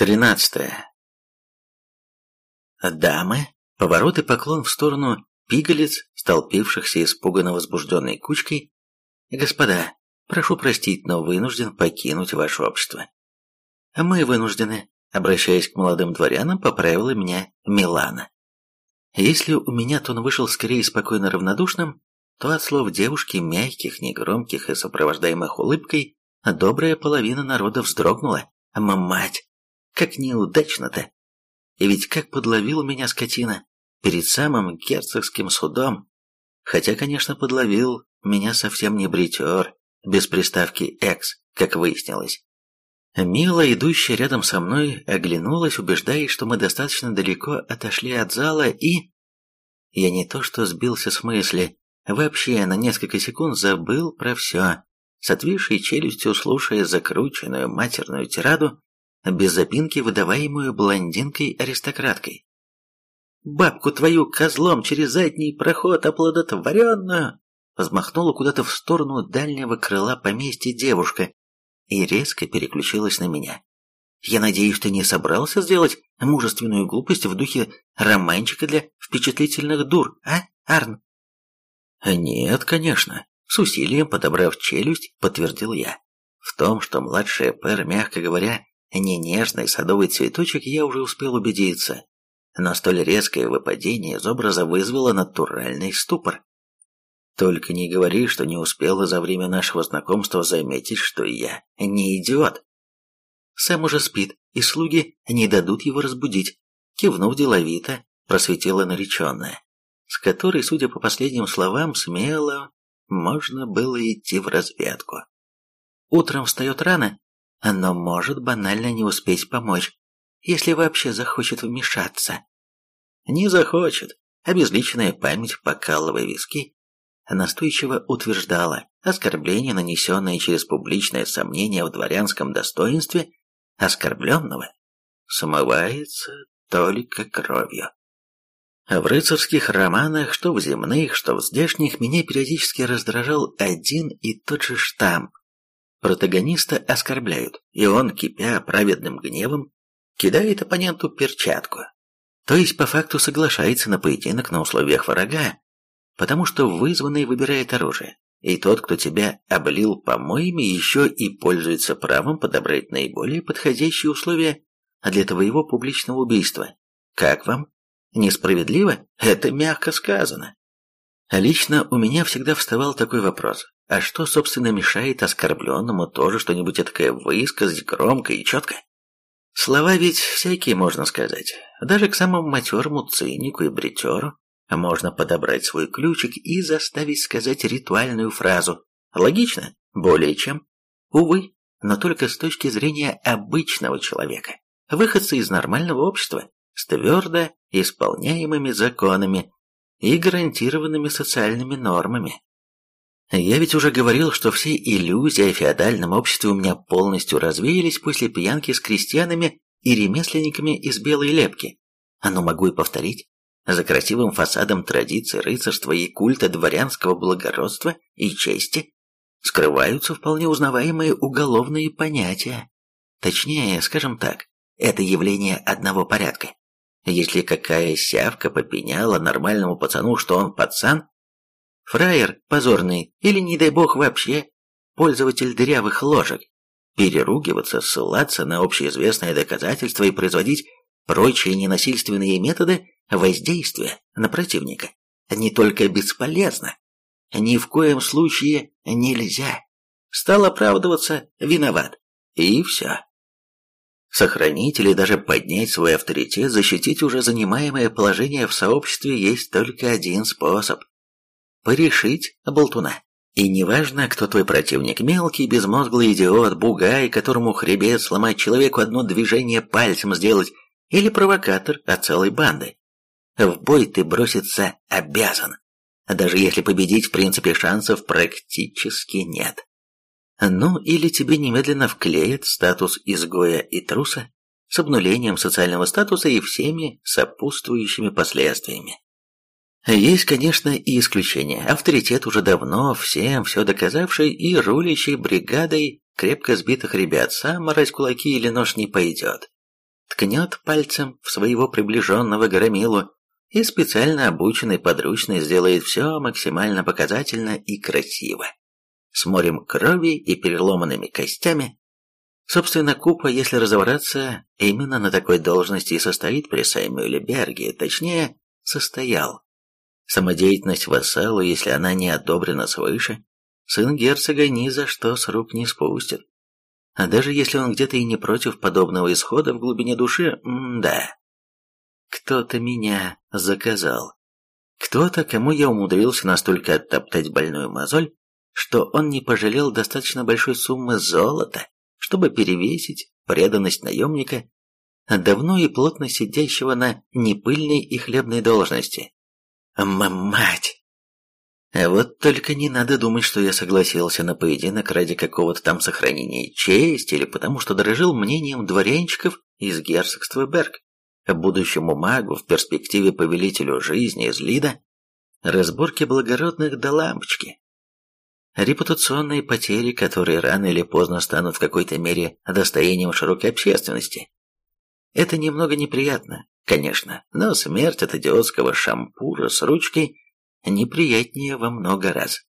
Тринадцатое. Дамы, поворот и поклон в сторону пигалец, столпившихся испуганно возбужденной кучкой. Господа, прошу простить, но вынужден покинуть ваше общество. Мы вынуждены, обращаясь к молодым дворянам, поправила меня Милана. Если у меня тон вышел скорее спокойно равнодушным, то от слов девушки, мягких, негромких и сопровождаемых улыбкой, добрая половина народа вздрогнула. Мать! Как неудачно-то! И ведь как подловил меня скотина перед самым герцогским судом. Хотя, конечно, подловил меня совсем не бритер, без приставки «экс», как выяснилось. Мила, идущая рядом со мной, оглянулась, убеждаясь, что мы достаточно далеко отошли от зала, и... Я не то что сбился с мысли, вообще на несколько секунд забыл про все, с отвисшей челюстью слушая закрученную матерную тираду без запинки выдаваемую блондинкой-аристократкой. «Бабку твою козлом через задний проход оплодотворенную!» Взмахнула куда-то в сторону дальнего крыла поместья девушка и резко переключилась на меня. «Я надеюсь, ты не собрался сделать мужественную глупость в духе романчика для впечатлительных дур, а, Арн?» «Нет, конечно», — с усилием подобрав челюсть, подтвердил я. В том, что младшая Пэр, мягко говоря, не нежный садовый цветочек, я уже успел убедиться, но столь резкое выпадение из образа вызвало натуральный ступор. Только не говори, что не успела за время нашего знакомства заметить, что я не идиот. Сам уже спит, и слуги не дадут его разбудить. Кивнув деловито, просветила нареченная, с которой, судя по последним словам, смело можно было идти в разведку. Утром встает рано, но может банально не успеть помочь, если вообще захочет вмешаться. Не захочет. Обезличенная память, покалывая виски, настойчиво утверждала, оскорбление, нанесенное через публичное сомнение в дворянском достоинстве оскорбленного, смывается только кровью. В рыцарских романах, что в земных, что в здешних, меня периодически раздражал один и тот же штамп Протагониста оскорбляют, и он, кипя праведным гневом, кидает оппоненту перчатку. То есть по факту соглашается на поединок на условиях врага, потому что вызванный выбирает оружие, и тот, кто тебя облил помоями, еще и пользуется правом подобрать наиболее подходящие условия для твоего публичного убийства. Как вам? Несправедливо? Это мягко сказано. Лично у меня всегда вставал такой вопрос. А что, собственно, мешает оскорбленному тоже что-нибудь такое высказать громко и четко? Слова ведь всякие можно сказать. Даже к самому матерому цинику и бритеру можно подобрать свой ключик и заставить сказать ритуальную фразу. Логично? Более чем. Увы, но только с точки зрения обычного человека. Выходца из нормального общества, с твердо исполняемыми законами и гарантированными социальными нормами. Я ведь уже говорил, что все иллюзии о феодальном обществе у меня полностью развеялись после пьянки с крестьянами и ремесленниками из белой лепки. А ну могу и повторить. За красивым фасадом традиций рыцарства и культа дворянского благородства и чести скрываются вполне узнаваемые уголовные понятия. Точнее, скажем так, это явление одного порядка. Если какая сявка попеняла нормальному пацану, что он пацан, фраер позорный или, не дай бог, вообще пользователь дырявых ложек, переругиваться, ссылаться на общеизвестные доказательства и производить прочие ненасильственные методы воздействия на противника не только бесполезно, ни в коем случае нельзя. Стал оправдываться виноват. И все. Сохранить или даже поднять свой авторитет, защитить уже занимаемое положение в сообществе есть только один способ порешить болтуна. И неважно, кто твой противник, мелкий, безмозглый идиот, бугай, которому хребет сломать человеку одно движение пальцем сделать, или провокатор от целой банды. В бой ты броситься обязан, даже если победить в принципе шансов практически нет. Ну, или тебе немедленно вклеят статус изгоя и труса с обнулением социального статуса и всеми сопутствующими последствиями. Есть, конечно, и исключения. Авторитет уже давно всем все доказавший и рулящий бригадой крепко сбитых ребят сам морать кулаки или нож не пойдет. ткнет пальцем в своего приближенного громилу, и специально обученный подручный сделает все максимально показательно и красиво. С морем крови и переломанными костями. Собственно, Купа, если разобраться, именно на такой должности и состоит при Саймюэле Берге, точнее, состоял. Самодеятельность вассала, если она не одобрена свыше, сын герцога ни за что с рук не спустит. А даже если он где-то и не против подобного исхода в глубине души, да. Кто-то меня заказал. Кто-то, кому я умудрился настолько оттоптать больную мозоль, что он не пожалел достаточно большой суммы золота, чтобы перевесить преданность наемника, давно и плотно сидящего на непыльной и хлебной должности. Мамать! А вот только не надо думать, что я согласился на поединок ради какого-то там сохранения чести или потому что дорожил мнением дворянчиков из герцогства Берг. Будущему магу, в перспективе повелителю жизни из Лида, разборки благородных до лампочки. Репутационные потери, которые рано или поздно станут в какой-то мере достоянием широкой общественности. Это немного неприятно, конечно, но смерть от идиотского шампура с ручкой неприятнее во много раз.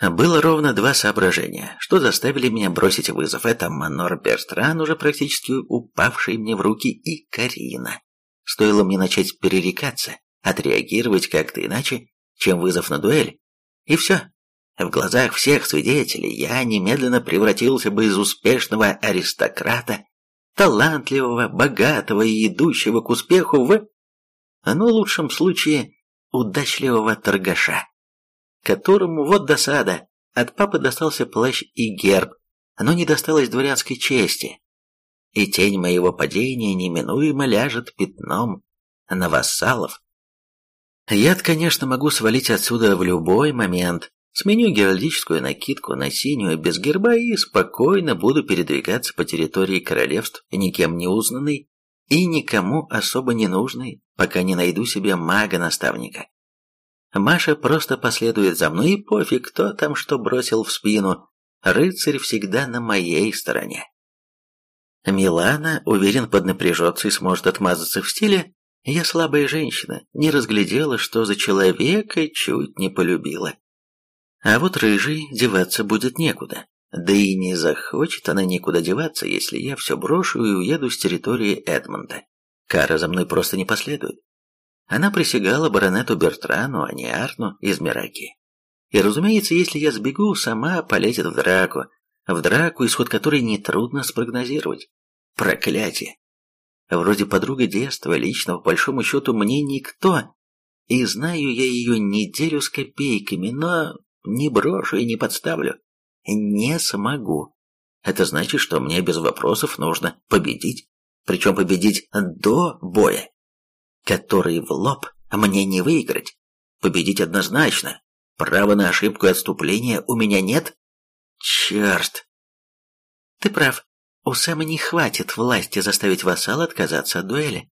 Было ровно два соображения, что заставили меня бросить вызов. Это Манор Берстран, уже практически упавший мне в руки, и Карина. Стоило мне начать перерекаться, отреагировать как-то иначе, чем вызов на дуэль. И все. В глазах всех свидетелей я немедленно превратился бы из успешного аристократа, талантливого, богатого и идущего к успеху в, ну, в лучшем случае, удачливого торгаша, которому, вот досада, от папы достался плащ и герб, но не досталось дворянской чести. И тень моего падения неминуемо ляжет пятном на вассалов. Я, конечно, могу свалить отсюда в любой момент, сменю геральдическую накидку на синюю без герба и спокойно буду передвигаться по территории королевств, никем не узнанный и никому особо не нужный, пока не найду себе мага-наставника. Маша просто последует за мной, и пофиг, кто там что бросил в спину, рыцарь всегда на моей стороне. Милана, уверен, поднапряжется и сможет отмазаться в стиле «Я слабая женщина, не разглядела, что за человека чуть не полюбила». А вот рыжий деваться будет некуда. Да и не захочет она никуда деваться, если я все брошу и уеду с территории Эдмонда. Кара за мной просто не последует. Она присягала баронету Бертрану, а не Арну из Мираки. И, разумеется, если я сбегу, сама полезет в драку, в драку, исход которой нетрудно спрогнозировать. Проклятие! Вроде подруга детства, лично, по большому счету, мне никто, и знаю я ее неделю с копейками, но не брошу и не подставлю. Не смогу. Это значит, что мне без вопросов нужно победить. Причем победить до боя. Который в лоб мне не выиграть. Победить однозначно. Права на ошибку и отступление у меня нет. Черт. Ты прав. У Сэма не хватит власти заставить вассала отказаться от дуэли.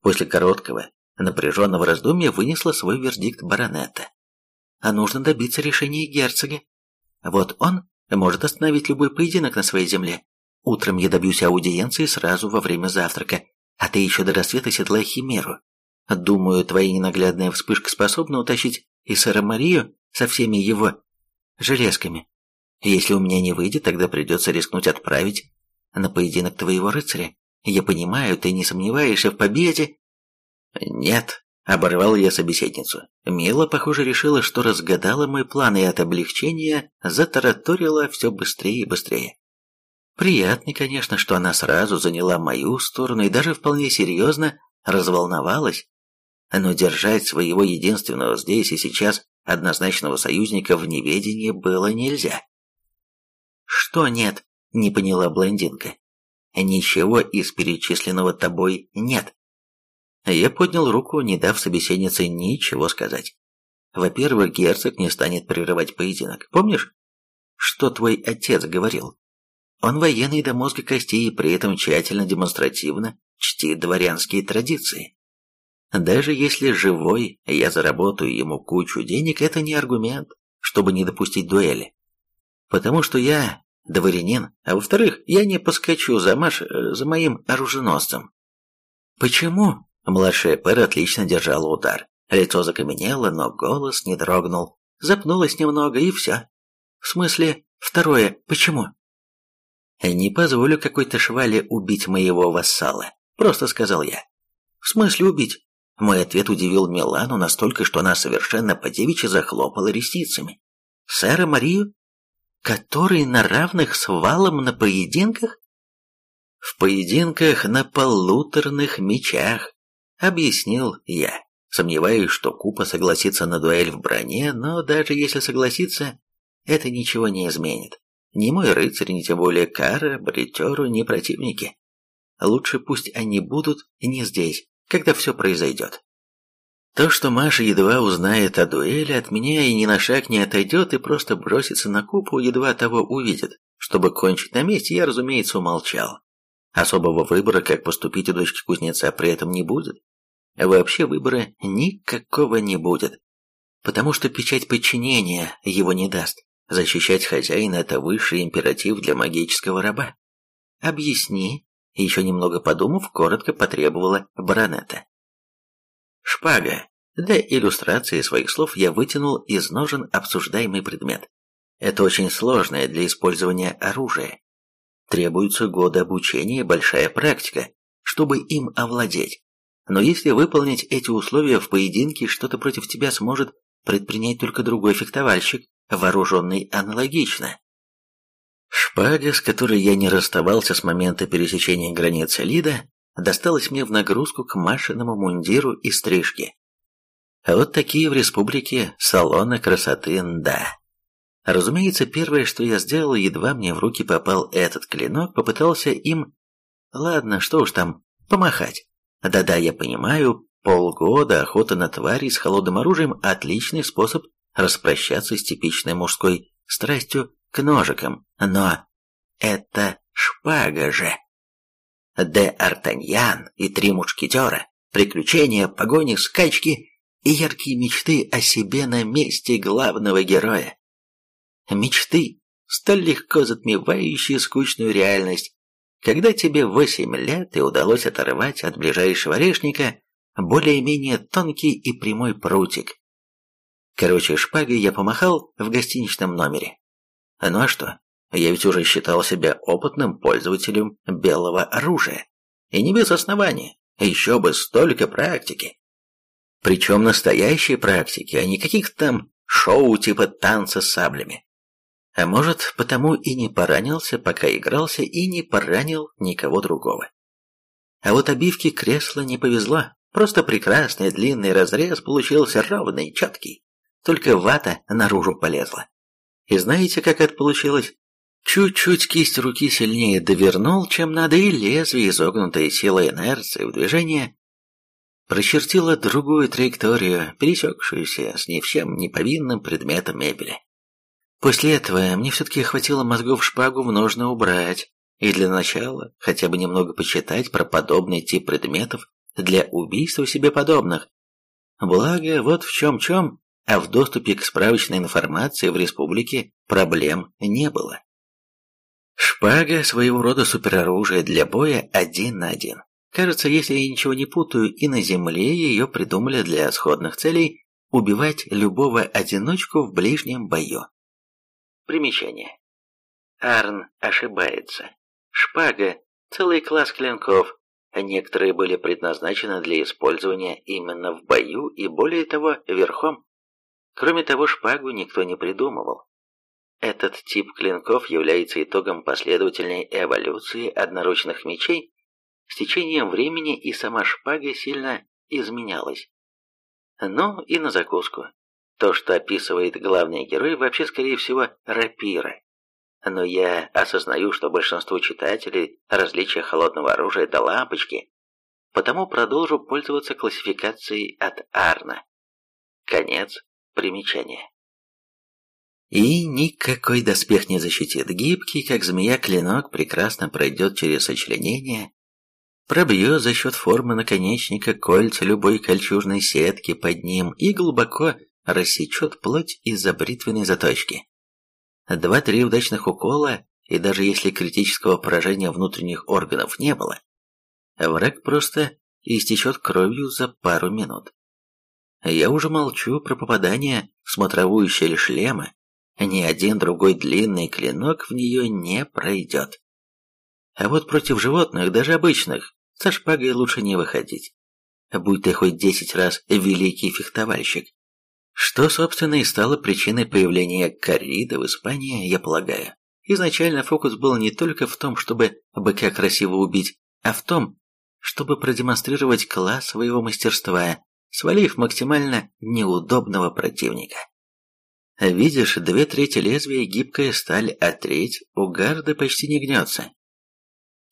После короткого, напряженного раздумья вынесла свой вердикт баронета а нужно добиться решения герцога. Вот он может остановить любой поединок на своей земле. Утром я добьюсь аудиенции сразу во время завтрака, а ты еще до рассвета седлай химеру. Думаю, твоя ненаглядная вспышка способна утащить и сэра Марию со всеми его железками. Если у меня не выйдет, тогда придется рискнуть отправить на поединок твоего рыцаря. Я понимаю, ты не сомневаешься в победе. Нет, Оборвал я собеседницу. Мила, похоже, решила, что разгадала мой план и от облегчения затараторила все быстрее и быстрее. Приятно, конечно, что она сразу заняла мою сторону и даже вполне серьезно разволновалась. Но держать своего единственного здесь и сейчас однозначного союзника в неведении было нельзя. «Что нет?» — не поняла блондинка. «Ничего из перечисленного тобой нет. Я поднял руку, не дав собеседнице ничего сказать. Во-первых, герцог не станет прерывать поединок. Помнишь, что твой отец говорил? Он военный до мозга костей и при этом тщательно демонстративно чтит дворянские традиции. Даже если живой я заработаю ему кучу денег, это не аргумент, чтобы не допустить дуэли. Потому что я дворянин, а во-вторых, я не поскочу за Маш, э, за моим оруженосцем. Почему? Младшая Пэр отлично держала удар. Лицо закаменело, но голос не дрогнул. Запнулась немного, и все. В смысле, второе, почему? Не позволю какой-то швале убить моего вассала, просто сказал я. В смысле убить? Мой ответ удивил Милану настолько, что она совершенно по-девичьи захлопала ресницами. Сэра Марию? Который на равных с валом на поединках? В поединках на полуторных мечах, объяснил я. Сомневаюсь, что Купа согласится на дуэль в броне, но даже если согласится, это ничего не изменит. Ни мой рыцарь, ни тем более Кара, Бритеру, ни противники. Лучше пусть они будут не здесь, когда все произойдет. То, что Маша едва узнает о дуэли, от меня и ни на шаг не отойдет и просто бросится на Купу, едва того увидит. Чтобы кончить на месте, я, разумеется, умолчал. Особого выбора, как поступить у дочки кузнеца, при этом не будет. Вообще выбора никакого не будет. Потому что печать подчинения его не даст. Защищать хозяина – это высший императив для магического раба. Объясни, еще немного подумав, коротко потребовала баронета. Шпага. Для иллюстрации своих слов я вытянул из ножен обсуждаемый предмет. Это очень сложное для использования оружие. Требуются годы обучения и большая практика, чтобы им овладеть. Но если выполнить эти условия в поединке, что-то против тебя сможет предпринять только другой фехтовальщик, вооруженный аналогично. Шпага, с которой я не расставался с момента пересечения границы Лида, досталась мне в нагрузку к Машиному мундиру и стрижке. А вот такие в республике салоны красоты да. Разумеется, первое, что я сделал, едва мне в руки попал этот клинок, попытался им... Ладно, что уж там, помахать. Да-да, я понимаю, полгода охота на твари с холодным оружием – отличный способ распрощаться с типичной мужской страстью к ножикам, но это шпага же. Де Артаньян и три мушкетера, приключения, погони, скачки и яркие мечты о себе на месте главного героя. Мечты, столь легко затмевающие скучную реальность, когда тебе восемь лет и удалось оторвать от ближайшего орешника более-менее тонкий и прямой прутик. Короче, шпагой я помахал в гостиничном номере. Ну а что? Я ведь уже считал себя опытным пользователем белого оружия. И не без основания. Еще бы столько практики. Причем настоящей практики, а не каких-то там шоу типа танца с саблями. А может, потому и не поранился, пока игрался, и не поранил никого другого. А вот обивке кресла не повезло. Просто прекрасный длинный разрез получился ровный, четкий. Только вата наружу полезла. И знаете, как это получилось? Чуть-чуть кисть руки сильнее довернул, чем надо, и лезвие, изогнутое силой инерции в движение, прочертило другую траекторию, пересекшуюся с ни в чем повинным предметом мебели. После этого мне все-таки хватило мозгов шпагу в ножны убрать, и для начала хотя бы немного почитать про подобный тип предметов для убийства себе подобных. Благо, вот в чем-чем, а в доступе к справочной информации в республике проблем не было. Шпага – своего рода супероружие для боя один на один. Кажется, если я ничего не путаю, и на земле ее придумали для сходных целей убивать любого одиночку в ближнем бою. Примечание. Арн ошибается. Шпага – целый класс клинков, а некоторые были предназначены для использования именно в бою и более того верхом. Кроме того, шпагу никто не придумывал. Этот тип клинков является итогом последовательной эволюции одноручных мечей. С течением времени и сама шпага сильно изменялась. Ну и на закуску. То, что описывает главный герой, вообще, скорее всего, рапира. Но я осознаю, что большинству читателей различие холодного оружия до лампочки, потому продолжу пользоваться классификацией от Арна. Конец примечания. И никакой доспех не защитит. Гибкий, как змея, клинок прекрасно пройдет через сочленение, пробьет за счет формы наконечника кольца любой кольчужной сетки под ним и глубоко рассечет плоть из-за бритвенной заточки. Два-три удачных укола, и даже если критического поражения внутренних органов не было, враг просто истечет кровью за пару минут. Я уже молчу про попадание в смотровую щель шлема, ни один другой длинный клинок в нее не пройдет. А вот против животных, даже обычных, со шпагой лучше не выходить. Будь ты хоть десять раз великий фехтовальщик. Что, собственно, и стало причиной появления коррида в Испании, я полагаю. Изначально фокус был не только в том, чтобы быка красиво убить, а в том, чтобы продемонстрировать класс своего мастерства, свалив максимально неудобного противника. Видишь, две трети лезвия гибкая сталь, а треть у гарды почти не гнется.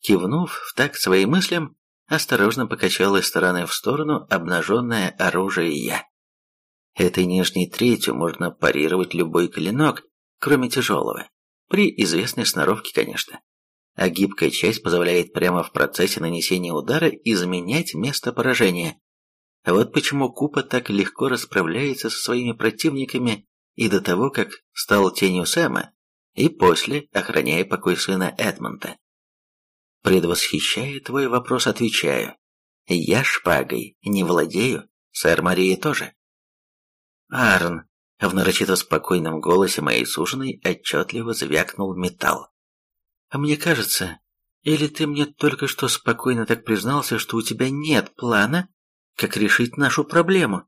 Кивнув в такт своим мыслям, осторожно покачал из стороны в сторону обнаженное оружие я. Этой нижней третью можно парировать любой клинок, кроме тяжелого, при известной сноровке, конечно. А гибкая часть позволяет прямо в процессе нанесения удара изменять место поражения. Вот почему Купа так легко расправляется со своими противниками и до того, как стал тенью Сэма, и после, охраняя покой сына Эдмонта. Предвосхищая твой вопрос, отвечаю. Я шпагой не владею, сэр Мария тоже. Арн, в нарочито спокойном голосе моей суженой отчетливо звякнул металл. А мне кажется, или ты мне только что спокойно так признался, что у тебя нет плана, как решить нашу проблему?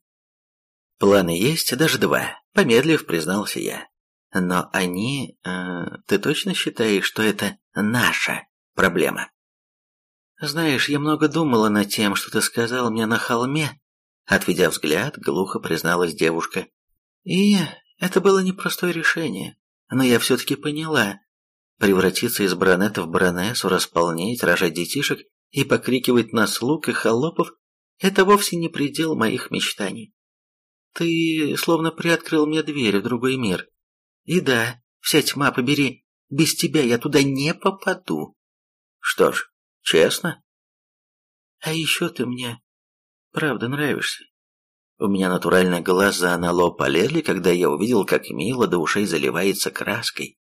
Планы есть, даже два. Помедлив, признался я. Но они... Э, ты точно считаешь, что это наша проблема? Знаешь, я много думала над тем, что ты сказал мне на холме. Отведя взгляд, глухо призналась девушка. И это было непростое решение. Но я все-таки поняла. Превратиться из баронета в баронессу, располнеть, рожать детишек и покрикивать на слуг и холопов – это вовсе не предел моих мечтаний. Ты словно приоткрыл мне дверь в другой мир. И да, вся тьма побери, без тебя я туда не попаду. Что ж, честно? А еще ты мне правда нравишься. У меня натурально глаза на лоб полезли, когда я увидел, как мило до ушей заливается краской.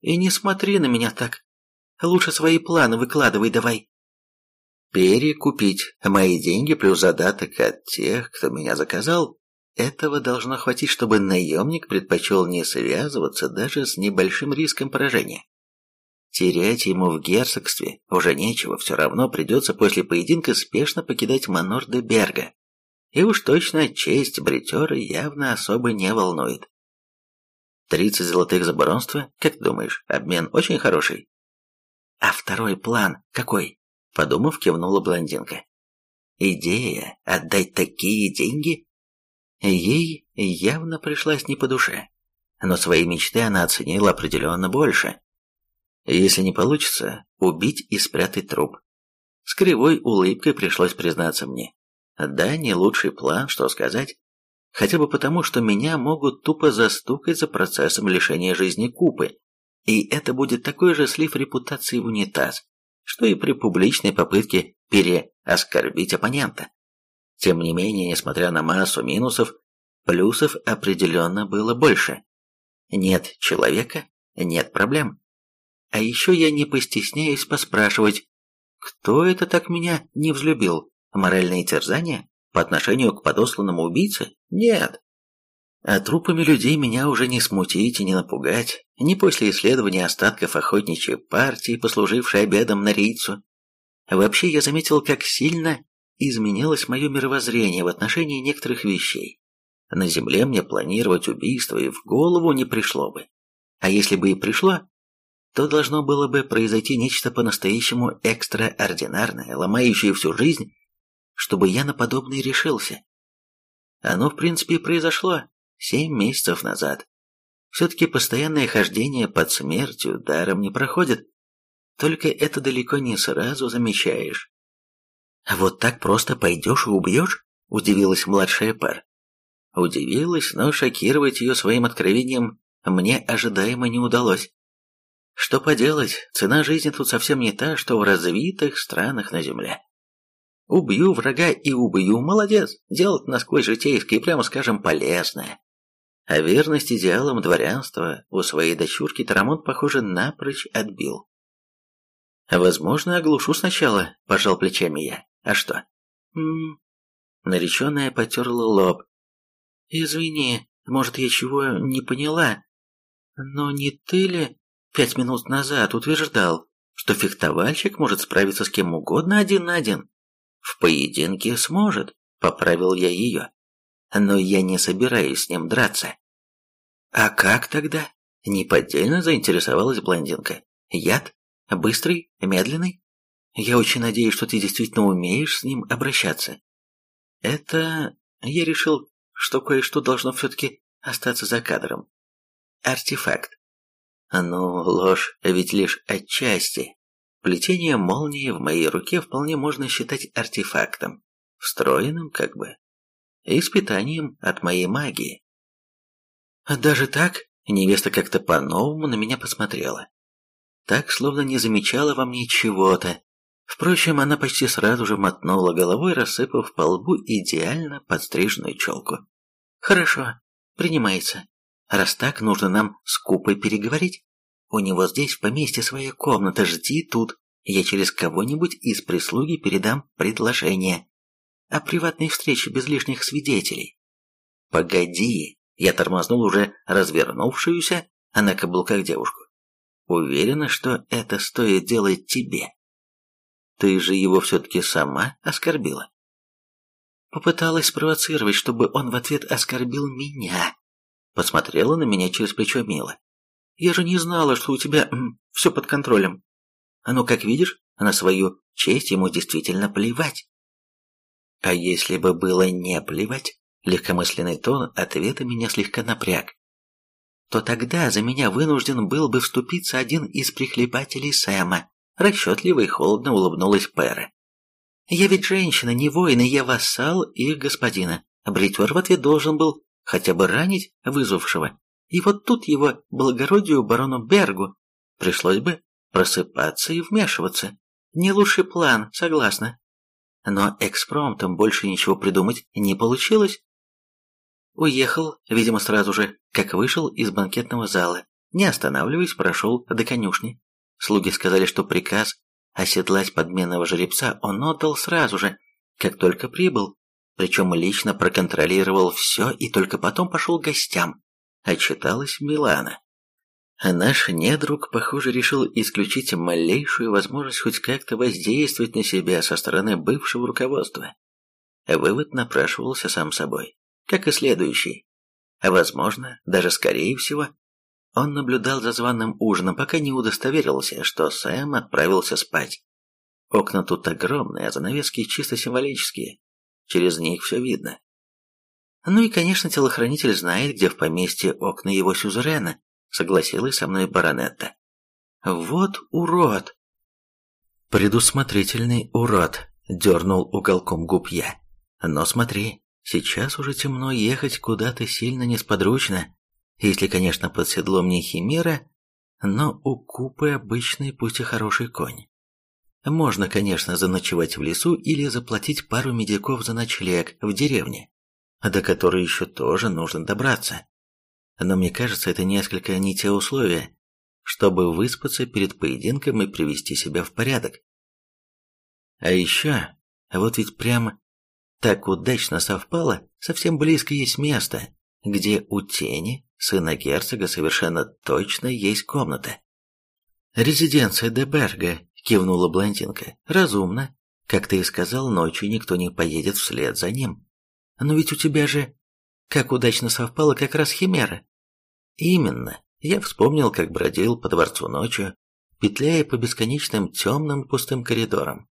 И не смотри на меня так. Лучше свои планы выкладывай давай. Перекупить мои деньги плюс задаток от тех, кто меня заказал, этого должно хватить, чтобы наемник предпочел не связываться даже с небольшим риском поражения. Терять ему в герцогстве уже нечего, все равно придется после поединка спешно покидать Манор де Берга. И уж точно честь бритера явно особо не волнует. Тридцать золотых за баронство, как думаешь, обмен очень хороший? А второй план какой? Подумав, кивнула блондинка. Идея отдать такие деньги Ей явно пришлась не по душе, но свои мечты она оценила определенно больше. Если не получится, убить и спрятать труп. С кривой улыбкой пришлось признаться мне. Да, не лучший план, что сказать. Хотя бы потому, что меня могут тупо застукать за процессом лишения жизни Купы. И это будет такой же слив репутации в унитаз, что и при публичной попытке переоскорбить оппонента. Тем не менее, несмотря на массу минусов, плюсов определенно было больше. Нет человека, нет проблем. А еще я не постесняюсь поспрашивать, кто это так меня не взлюбил? Моральные терзания? По отношению к подосланному убийце? Нет. А трупами людей меня уже не смутить и не напугать, ни после исследования остатков охотничьей партии, послужившей обедом на рейцу. Вообще я заметил, как сильно изменилось мое мировоззрение в отношении некоторых вещей. На земле мне планировать убийство и в голову не пришло бы. А если бы и пришло, то должно было бы произойти нечто по-настоящему экстраординарное, ломающее всю жизнь, чтобы я на подобное решился. Оно, в принципе, произошло семь месяцев назад. Все-таки постоянное хождение под смертью даром не проходит, только это далеко не сразу замечаешь. «А вот так просто пойдешь и убьешь?» – удивилась младшая пар. Удивилась, но шокировать ее своим откровением мне ожидаемо не удалось. Что поделать, цена жизни тут совсем не та, что в развитых странах на земле. Убью врага и убью, молодец, делать насквозь житейское и, прямо скажем, полезное. А верность идеалам дворянства у своей дочурки Тарамонт, похоже, напрочь отбил. «Возможно, оглушу сначала», – пожал плечами я. «А что?» «М-м-м». Нареченная потерла лоб. «Извини, может, я чего не поняла, но не ты ли пять минут назад утверждал, что фехтовальщик может справиться с кем угодно один на один? В поединке сможет, поправил я ее. Но я не собираюсь с ним драться. А как тогда? Неподдельно заинтересовалась блондинка. Яд? Быстрый? Медленный? Я очень надеюсь, что ты действительно умеешь с ним обращаться. Это... Я решил, что кое-что должно все-таки остаться за кадром. Артефакт. Ну, ложь ведь лишь отчасти. Плетение молнии в моей руке вполне можно считать артефактом, встроенным как бы, испытанием от моей магии. Даже так, невеста как-то по-новому на меня посмотрела. Так, словно не замечала во мне чего-то. Впрочем, она почти сразу же мотнула головой, рассыпав по лбу идеально подстриженную челку. «Хорошо, принимается. Раз так, нужно нам с Купой переговорить. У него здесь в поместье своя комната, жди тут. Я через кого-нибудь из прислуги передам предложение. О приватной встрече без лишних свидетелей. Погоди, я тормознул уже развернувшуюся, а на каблуках девушку. Уверена, что это стоит делать тебе. Ты же его все-таки сама оскорбила. Попыталась спровоцировать, чтобы он в ответ оскорбил меня. Посмотрела на меня через плечо Мила. «Я же не знала, что у тебя все под контролем. А он, как видишь, на свою честь ему действительно плевать». А если бы было не плевать, легкомысленный тон ответа меня слегка напряг, то тогда за меня вынужден был бы вступиться один из прихлебателей Сэма. Расчетливо и холодно улыбнулась Пэра. «Я ведь женщина, не воин, и я вассал их господина. Бритвер в ответ должен был хотя бы ранить вызвавшего. И вот тут его благородию барону Бергу пришлось бы просыпаться и вмешиваться. Не лучший план, согласна. Но экспромтом больше ничего придумать не получилось. Уехал, видимо, сразу же, как вышел из банкетного зала. Не останавливаясь, прошел до конюшни. Слуги сказали, что приказ оседлать подменного жеребца он отдал сразу же, как только прибыл причем лично проконтролировал все и только потом пошел к гостям, отчиталась Милана. Наш недруг, похоже, решил исключить малейшую возможность хоть как-то воздействовать на себя со стороны бывшего руководства. Вывод напрашивался сам собой, как и следующий. А возможно, даже скорее всего, он наблюдал за званым ужином, пока не удостоверился, что Сэм отправился спать. Окна тут огромные, а занавески чисто символические. Через них все видно. Ну и, конечно, телохранитель знает, где в поместье окна его сюзерена, согласилась со мной баронетта. Вот урод! Предусмотрительный урод, дернул уголком губ я. Но смотри, сейчас уже темно, ехать куда-то сильно несподручно, если, конечно, под седлом не химера, но у купы обычный, пусть и хороший конь. Можно, конечно, заночевать в лесу или заплатить пару медиков за ночлег в деревне, до которой еще тоже нужно добраться. Но мне кажется, это несколько не те условия, чтобы выспаться перед поединком и привести себя в порядок. А еще, вот ведь прям так удачно совпало, совсем близко есть место, где у тени, сына герцога, совершенно точно есть комната. Резиденция Деберга, кивнула блондинка. Разумно. Как ты и сказал, ночью никто не поедет вслед за ним. Но ведь у тебя же... Как удачно совпало как раз химера. Именно. Я вспомнил, как бродил по дворцу ночью, петляя по бесконечным темным пустым коридорам.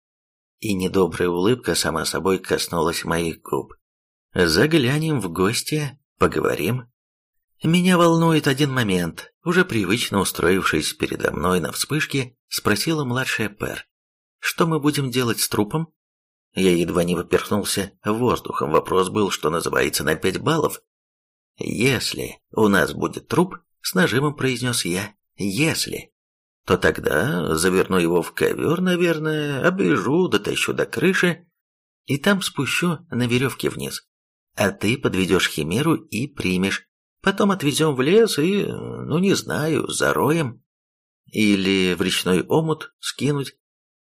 И недобрая улыбка сама собой коснулась моих губ. Заглянем в гости, поговорим. Меня волнует один момент. Уже привычно устроившись передо мной на вспышке, спросила младшая Пер. «Что мы будем делать с трупом?» Я едва не поперхнулся воздухом. Вопрос был, что называется, на пять баллов. «Если у нас будет труп», — с нажимом произнес я, — «если», то тогда заверну его в ковер, наверное, обвяжу, дотащу до крыши и там спущу на веревке вниз. А ты подведешь химеру и примешь Потом отвезем в лес и, ну не знаю, зароем. Или в речной омут скинуть.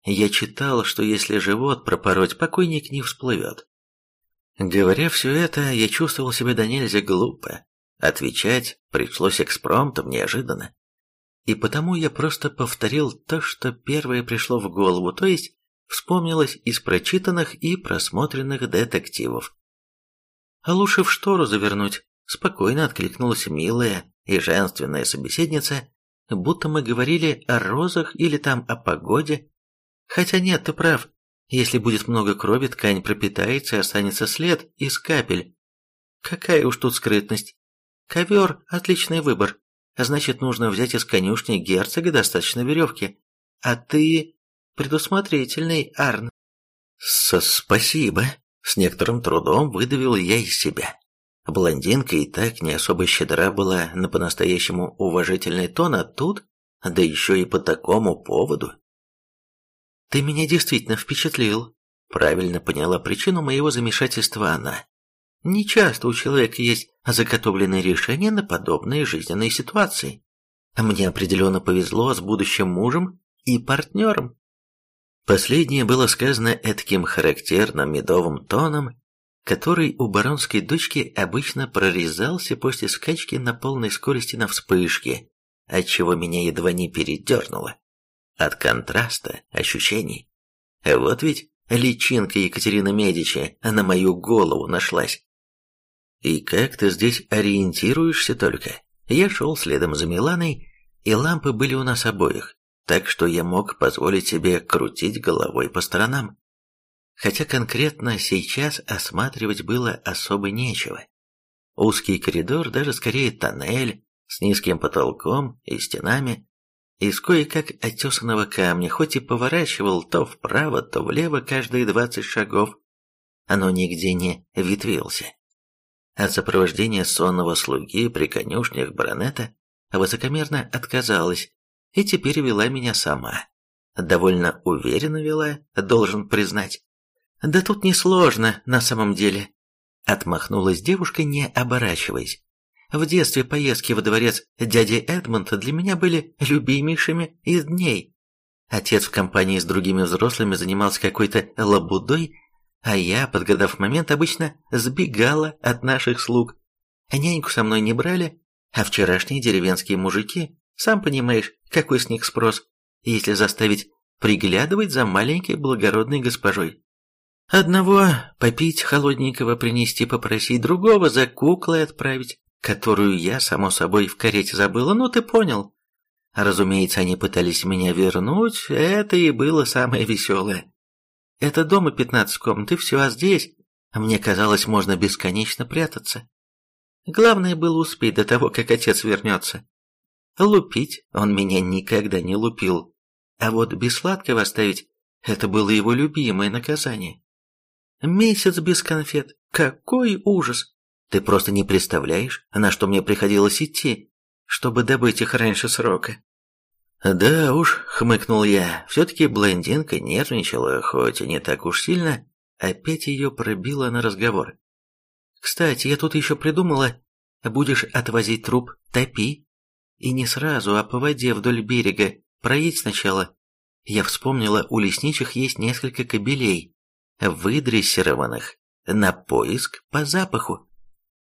Я читал, что если живот пропороть, покойник не всплывет. Говоря все это, я чувствовал себя до нельзя глупо. Отвечать пришлось экспромтом неожиданно. И потому я просто повторил то, что первое пришло в голову, то есть вспомнилось из прочитанных и просмотренных детективов. А лучше в штору завернуть, спокойно откликнулась милая и женственная собеседница, будто мы говорили о розах или там о погоде. Хотя нет, ты прав, если будет много крови, ткань пропитается и останется след из капель. Какая уж тут скрытность. Ковер – отличный выбор. Значит, нужно взять из конюшни герцога достаточно веревки. А ты предусмотрительный, Арн. Со спасибо. С некоторым трудом выдавил я из себя. Блондинка и так не особо щедра была на по-настоящему уважительный тон, а тут, да еще и по такому поводу. «Ты меня действительно впечатлил», — правильно поняла причину моего замешательства она. «Не часто у человека есть заготовленные решения на подобные жизненные ситуации. Мне определенно повезло с будущим мужем и партнером». Последнее было сказано этким характерным медовым тоном, который у баронской дочки обычно прорезался после скачки на полной скорости на вспышке, отчего меня едва не передернуло от контраста ощущений. Вот ведь личинка Екатерины Медичи на мою голову нашлась. И как ты здесь ориентируешься только? Я шел следом за Миланой, и лампы были у нас обоих, так что я мог позволить себе крутить головой по сторонам. Хотя конкретно сейчас осматривать было особо нечего. Узкий коридор, даже скорее тоннель, с низким потолком и стенами, из кое-как оттесанного камня, хоть и поворачивал то вправо, то влево каждые двадцать шагов, оно нигде не ветвился. От сопровождения сонного слуги при конюшнях баронета высокомерно отказалась и теперь вела меня сама. Довольно уверенно вела, должен признать. «Да тут несложно, на самом деле», — отмахнулась девушка, не оборачиваясь. В детстве поездки во дворец дяди Эдмонда для меня были любимейшими из дней. Отец в компании с другими взрослыми занимался какой-то лабудой, а я, подгадав момент, обычно сбегала от наших слуг. Няньку со мной не брали, а вчерашние деревенские мужики, сам понимаешь, какой с них спрос, если заставить приглядывать за маленькой благородной госпожой. Одного попить холодненького принести попросить, другого за куклой отправить которую я, само собой, в карете забыла, ну ты понял. Разумеется, они пытались меня вернуть, это и было самое веселое. Это дома пятнадцать комнат, и все, а здесь, мне казалось, можно бесконечно прятаться. Главное было успеть до того, как отец вернется. Лупить он меня никогда не лупил, а вот без сладкого оставить – это было его любимое наказание. Месяц без конфет, какой ужас! Ты просто не представляешь, на что мне приходилось идти, чтобы добыть их раньше срока. Да уж, хмыкнул я, все-таки блондинка нервничала, хоть и не так уж сильно, опять ее пробило на разговор. Кстати, я тут еще придумала, будешь отвозить труп, топи. И не сразу, а по воде вдоль берега, проедь сначала. Я вспомнила, у лесничих есть несколько кобелей, выдрессированных, на поиск по запаху.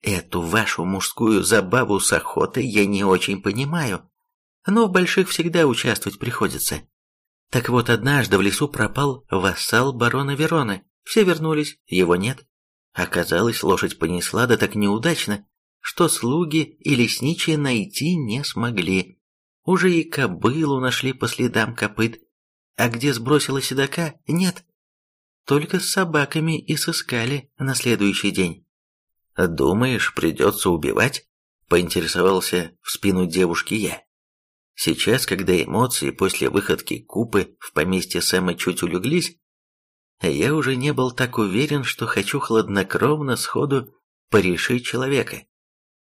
Эту вашу мужскую забаву с охотой я не очень понимаю, но в больших всегда участвовать приходится. Так вот, однажды в лесу пропал вассал барона Верона. Все вернулись, его нет. Оказалось, лошадь понесла, да так неудачно, что слуги и лесничие найти не смогли. Уже и кобылу нашли по следам копыт, а где сбросила седока, нет. Только с собаками и сыскали на следующий день. «Думаешь, придется убивать?» – поинтересовался в спину девушки я. Сейчас, когда эмоции после выходки Купы в поместье Сэма чуть улеглись, я уже не был так уверен, что хочу хладнокровно сходу порешить человека.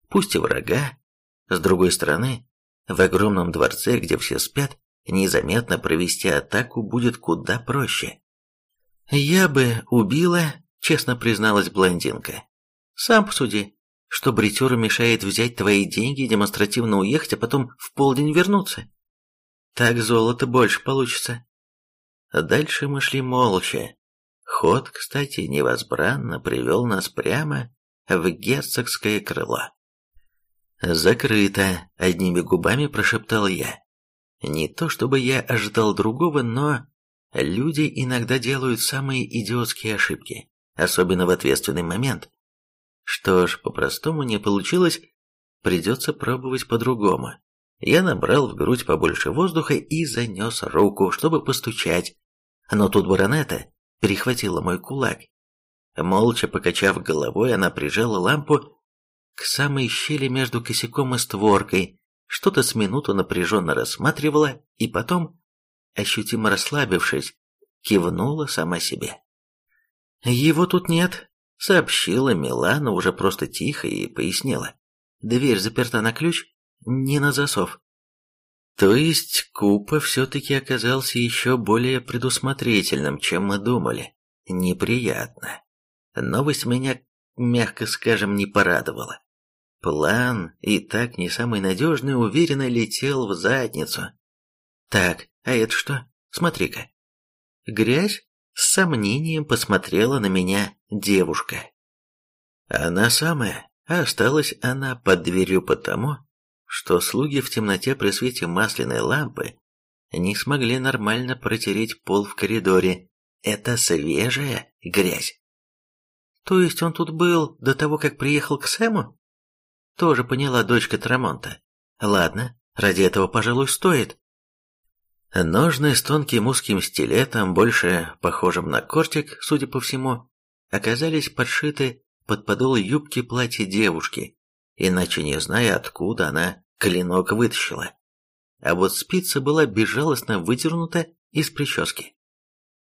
Пусть и врага. С другой стороны, в огромном дворце, где все спят, незаметно провести атаку будет куда проще. «Я бы убила», — честно призналась блондинка. Сам посуди. что бритеру мешает взять твои деньги демонстративно уехать, а потом в полдень вернуться. Так золото больше получится. Дальше мы шли молча. Ход, кстати, невозбранно привел нас прямо в герцогское крыло. «Закрыто», — одними губами прошептал я. Не то чтобы я ожидал другого, но люди иногда делают самые идиотские ошибки, особенно в ответственный момент. Что ж, по-простому не получилось, придется пробовать по-другому. Я набрал в грудь побольше воздуха и занес руку, чтобы постучать. Но тут баронета перехватила мой кулак. Молча покачав головой, она прижала лампу к самой щели между косяком и створкой, что-то с минуту напряженно рассматривала и потом, ощутимо расслабившись, кивнула сама себе. «Его тут нет», — сообщила Милана уже просто тихо и пояснила. «Дверь заперта на ключ, не на засов». То есть Купа все-таки оказался еще более предусмотрительным, чем мы думали. Неприятно. Новость меня, мягко скажем, не порадовала. План, и так не самый надежный, уверенно летел в задницу. Так, а это что? Смотри-ка. Грязь с сомнением посмотрела на меня девушка. Она самая, а осталась она под дверью потому, что слуги в темноте при свете масляной лампы не смогли нормально протереть пол в коридоре. Это свежая грязь. То есть он тут был до того, как приехал к Сэму? Тоже поняла дочка Трамонта. Ладно, ради этого, пожалуй, стоит. Ножны с тонким узким стилетом, больше похожим на кортик, судя по всему, оказались подшиты под подол юбки платья девушки, иначе не зная, откуда она клинок вытащила. А вот спица была безжалостно выдернута из прически.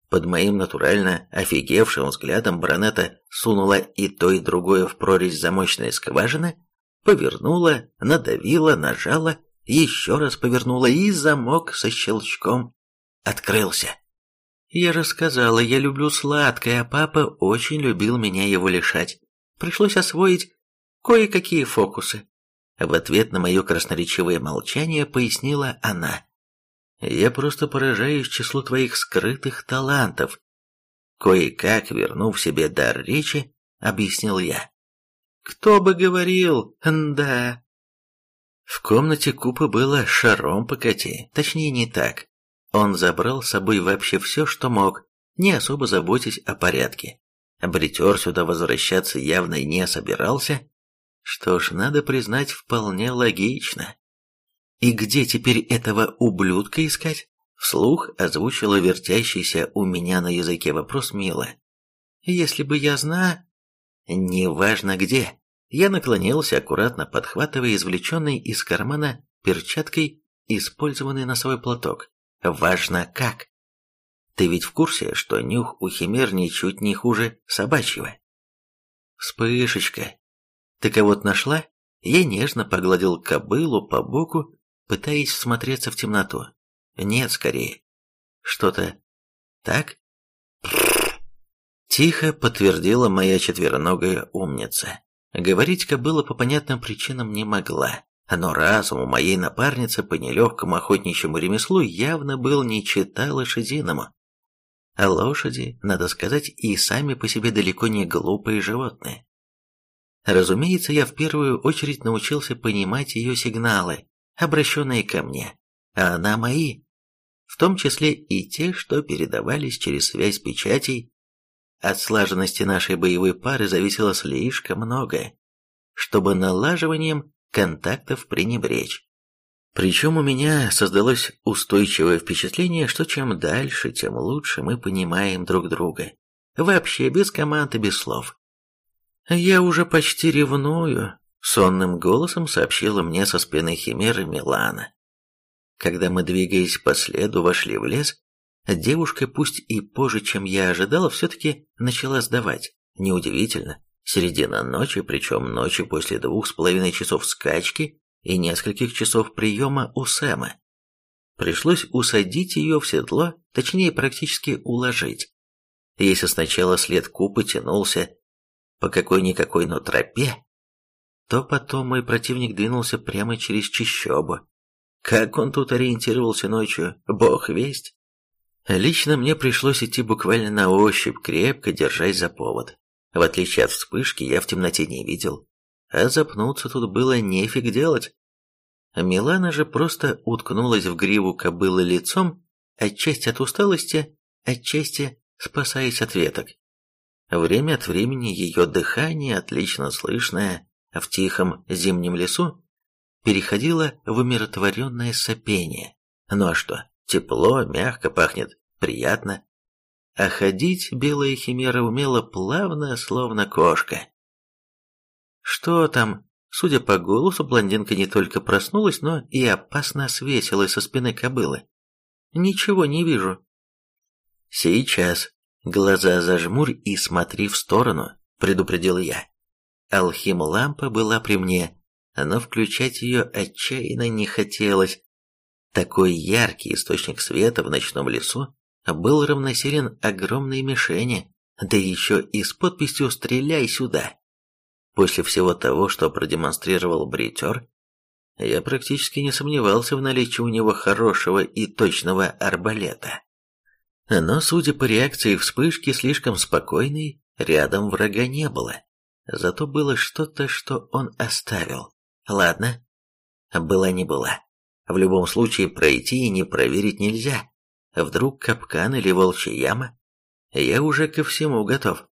Под моим натурально офигевшим взглядом баронета сунула и то, и другое в прорезь замочной скважины, повернула, надавила, нажала, еще раз повернула, и замок со щелчком открылся. Я рассказала, я люблю сладкое, а папа очень любил меня его лишать. Пришлось освоить кое-какие фокусы. В ответ на мое красноречивое молчание пояснила она. Я просто поражаюсь числу твоих скрытых талантов. Кое-как, вернув себе дар речи, объяснил я. Кто бы говорил, да. В комнате Купа было шаром покати, точнее не так. Он забрал с собой вообще все, что мог, не особо заботясь о порядке. Бритер сюда возвращаться явно не собирался. Что ж, надо признать, вполне логично. И где теперь этого ублюдка искать? Вслух озвучила вертящийся у меня на языке вопрос Мила. Если бы я знала... Неважно где. Я наклонился, аккуратно подхватывая извлеченный из кармана перчаткой использованный носовой платок. Важно как. Ты ведь в курсе, что нюх у химер ничуть не хуже собачьего? Вспышечка. Ты кого-то нашла? Я нежно погладил кобылу по боку, пытаясь всмотреться в темноту. Нет, скорее. Что-то так? Тихо подтвердила моя четвероногая умница. Говорить кобыла по понятным причинам не могла, но разум у моей напарницы по нелегкому охотничьему ремеслу явно был не чита лошадиному. А лошади, надо сказать, и сами по себе далеко не глупые животные. Разумеется, я в первую очередь научился понимать ее сигналы, обращенные ко мне, а она мои, в том числе и те, что передавались через связь печатей от слаженности нашей боевой пары зависело слишком многое, чтобы налаживанием контактов пренебречь. Причем у меня создалось устойчивое впечатление, что чем дальше, тем лучше мы понимаем друг друга. Вообще без команд и без слов. «Я уже почти ревную», — сонным голосом сообщила мне со спины химеры Милана. Когда мы, двигаясь по следу, вошли в лес, Девушка, пусть и позже, чем я ожидал, все-таки начала сдавать. Неудивительно. Середина ночи, причем ночи после двух с половиной часов скачки и нескольких часов приема у Сэма. Пришлось усадить ее в седло, точнее практически уложить. Если сначала след купы тянулся по какой-никакой, но тропе, то потом мой противник двинулся прямо через чищобу. Как он тут ориентировался ночью, бог весть. Лично мне пришлось идти буквально на ощупь, крепко держась за повод. В отличие от вспышки, я в темноте не видел, а запнуться тут было нефиг делать. Милана же просто уткнулась в гриву кобылы лицом, отчасти от усталости, отчасти спасаясь от веток. Время от времени ее дыхание, отлично слышное в тихом зимнем лесу, переходило в умиротворенное сопение. Ну а что, тепло, мягко пахнет, приятно. А ходить белая химера умела плавно, словно кошка. Что там? Судя по голосу, блондинка не только проснулась, но и опасно свесилась со спины кобылы. Ничего не вижу. Сейчас. Глаза зажмурь и смотри в сторону, предупредил я. Алхим-лампа была при мне, но включать ее отчаянно не хотелось. Такой яркий источник света в ночном лесу был равносилен огромной мишени, да еще и с подписью «Стреляй сюда». После всего того, что продемонстрировал бритер, я практически не сомневался в наличии у него хорошего и точного арбалета. Но, судя по реакции вспышки, слишком спокойной, рядом врага не было. Зато было что-то, что он оставил. Ладно, была не была. В любом случае пройти и не проверить нельзя. Вдруг капкан или волчья яма? Я уже ко всему готов.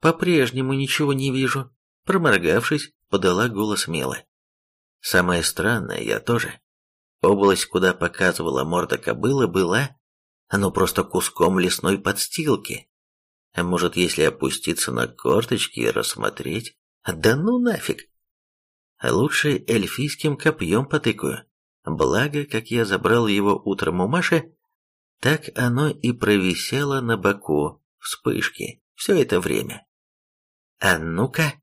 По-прежнему ничего не вижу. Проморгавшись, подала голос Мела. Самое странное, я тоже. Область, куда показывала морда кобыла, была, ну просто куском лесной подстилки. Может, если опуститься на корточки и рассмотреть? Да ну нафиг! Лучше эльфийским копьем потыкаю. Благо, как я забрал его утром у Маши, так оно и провисело на боку вспышки все это время. А ну-ка!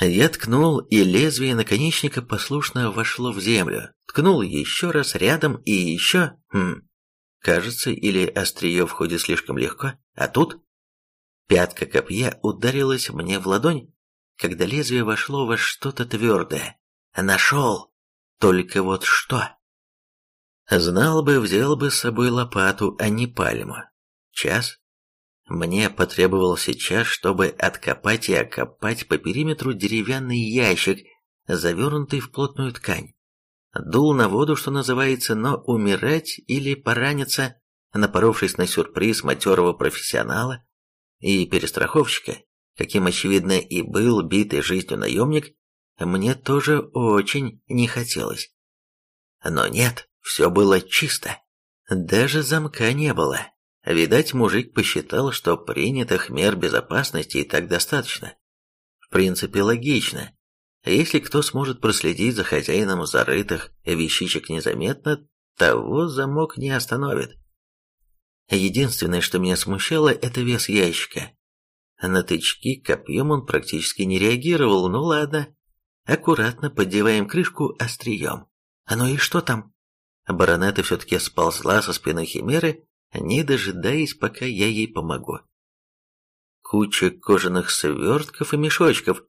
Я ткнул, и лезвие наконечника послушно вошло в землю. Ткнул еще раз рядом и еще... Хм, кажется, или острие входит слишком легко, а тут... Пятка копья ударилась мне в ладонь, когда лезвие вошло во что-то твердое. Нашел! Только вот что? Знал бы, взял бы с собой лопату, а не пальму. Час? Мне потребовался час, чтобы откопать и окопать по периметру деревянный ящик, завернутый в плотную ткань. Дул на воду, что называется, но умирать или пораниться, напоровшись на сюрприз матерого профессионала и перестраховщика, каким, очевидно, и был битый жизнью наемник, мне тоже очень не хотелось. Но нет, все было чисто. Даже замка не было. Видать, мужик посчитал, что принятых мер безопасности и так достаточно. В принципе, логично. Если кто сможет проследить за хозяином зарытых вещичек незаметно, того замок не остановит. Единственное, что меня смущало, это вес ящика. На тычки копьем он практически не реагировал, ну ладно. Аккуратно поддеваем крышку острием. А ну и что там? Баронета все-таки сползла со спины Химеры, не дожидаясь, пока я ей помогу. Куча кожаных свертков и мешочков.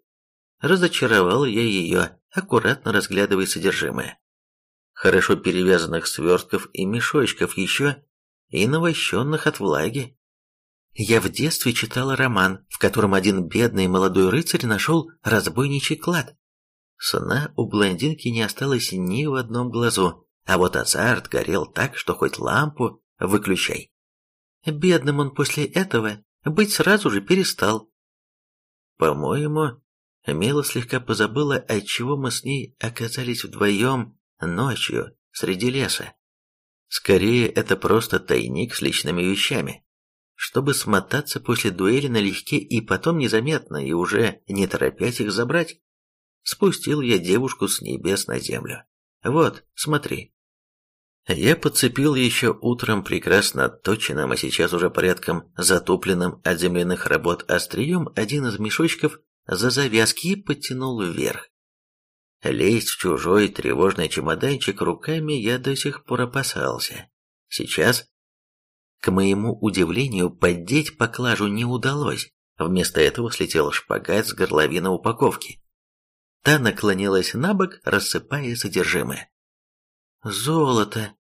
Разочаровал я ее, аккуратно разглядывая содержимое. Хорошо перевязанных свертков и мешочков еще и навощенных от влаги. Я в детстве читала роман, в котором один бедный молодой рыцарь нашел разбойничий клад. Сна у блондинки не осталось ни в одном глазу, а вот азарт горел так, что хоть лампу выключай. Бедным он после этого быть сразу же перестал. По-моему, Мила слегка позабыла, отчего мы с ней оказались вдвоем ночью среди леса. Скорее, это просто тайник с личными вещами. Чтобы смотаться после дуэли налегке и потом незаметно и уже не торопясь их забрать, спустил я девушку с небес на землю. Вот, смотри. Я подцепил еще утром прекрасно отточенным, а сейчас уже порядком затупленным от земляных работ острием один из мешочков за завязки и подтянул вверх. Лезть в чужой тревожный чемоданчик руками я до сих пор опасался. Сейчас, к моему удивлению, поддеть поклажу не удалось. Вместо этого слетел шпагат с горловины упаковки. Та наклонилась на бок, рассыпая содержимое. «Золото!»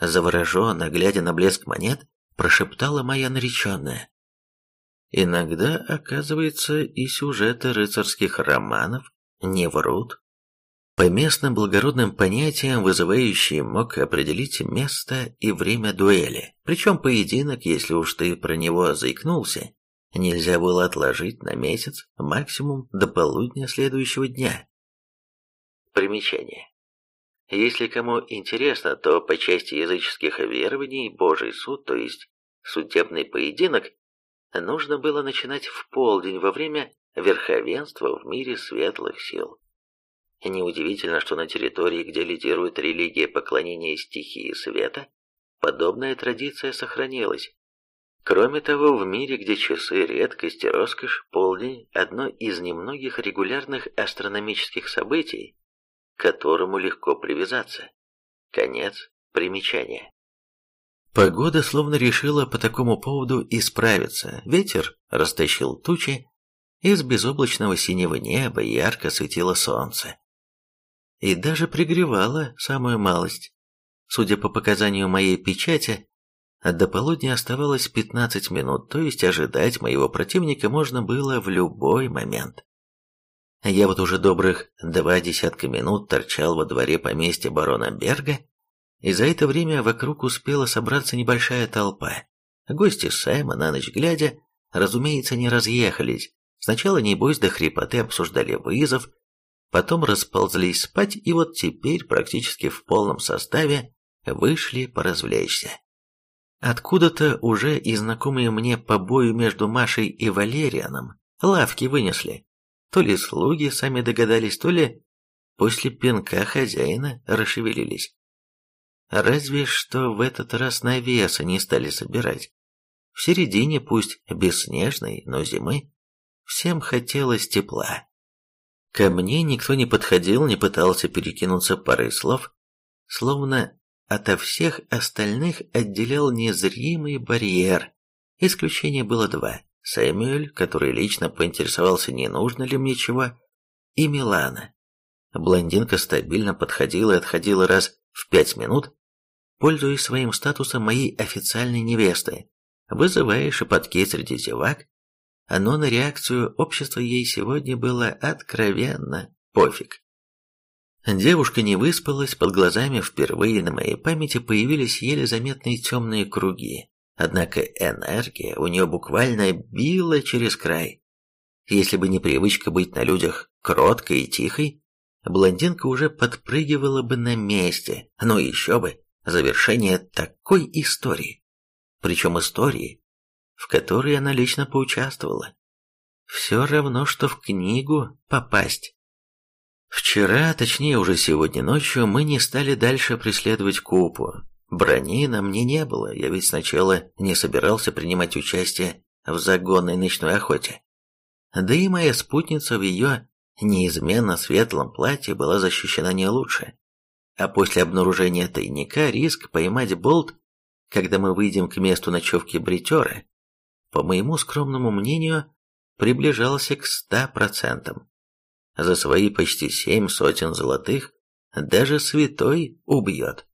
Завороженно, глядя на блеск монет, прошептала моя нареченная. Иногда, оказывается, и сюжеты рыцарских романов не врут. По местным благородным понятиям вызывающий мог определить место и время дуэли. Причем поединок, если уж ты про него заикнулся, нельзя было отложить на месяц, максимум до полудня следующего дня. Примечание. Если кому интересно, то по части языческих верований Божий суд, то есть судебный поединок, нужно было начинать в полдень во время верховенства в мире светлых сил. Неудивительно, что на территории, где лидирует религия поклонения стихии света, подобная традиция сохранилась. Кроме того, в мире, где часы – редкость и роскошь, полдень – одно из немногих регулярных астрономических событий, к которому легко привязаться. Конец примечания. Погода словно решила по такому поводу исправиться. Ветер растащил тучи, из безоблачного синего неба ярко светило солнце. И даже пригревало самую малость. Судя по показанию моей печати, до полудня оставалось 15 минут, то есть ожидать моего противника можно было в любой момент. Я вот уже добрых два десятка минут торчал во дворе поместья барона Берга, и за это время вокруг успела собраться небольшая толпа. Гости Сэма, на ночь глядя, разумеется, не разъехались. Сначала, небось, до хрипоты обсуждали вызов, потом расползлись спать, и вот теперь практически в полном составе вышли поразвлечься. Откуда-то уже и знакомые мне по бою между Машей и Валерианом лавки вынесли. То ли слуги сами догадались, то ли после пинка хозяина расшевелились. Разве что в этот раз навеса не стали собирать. В середине, пусть бесснежной, но зимы, всем хотелось тепла. Ко мне никто не подходил, не пытался перекинуться парой слов, словно ото всех остальных отделял незримый барьер. Исключение было два. Сэмюэль, который лично поинтересовался, не нужно ли мне чего, и Милана. Блондинка стабильно подходила и отходила раз в пять минут, пользуясь своим статусом моей официальной невесты, вызывая шепотки среди зевак, но на реакцию общества ей сегодня было откровенно пофиг. Девушка не выспалась, под глазами впервые на моей памяти появились еле заметные темные круги. Однако энергия у нее буквально била через край. Если бы не привычка быть на людях кроткой и тихой, блондинка уже подпрыгивала бы на месте. Но еще бы, завершение такой истории. Причем истории, в которой она лично поучаствовала. Все равно, что в книгу попасть. Вчера, точнее уже сегодня ночью, мы не стали дальше преследовать Купу, Брони на мне не было, я ведь сначала не собирался принимать участие в загонной ночной охоте. Да и моя спутница в ее неизменно светлом платье была защищена не лучше. А после обнаружения тайника риск поймать болт, когда мы выйдем к месту ночевки бритера, по моему скромному мнению, приближался к ста процентам. За свои почти семь сотен золотых даже святой убьет.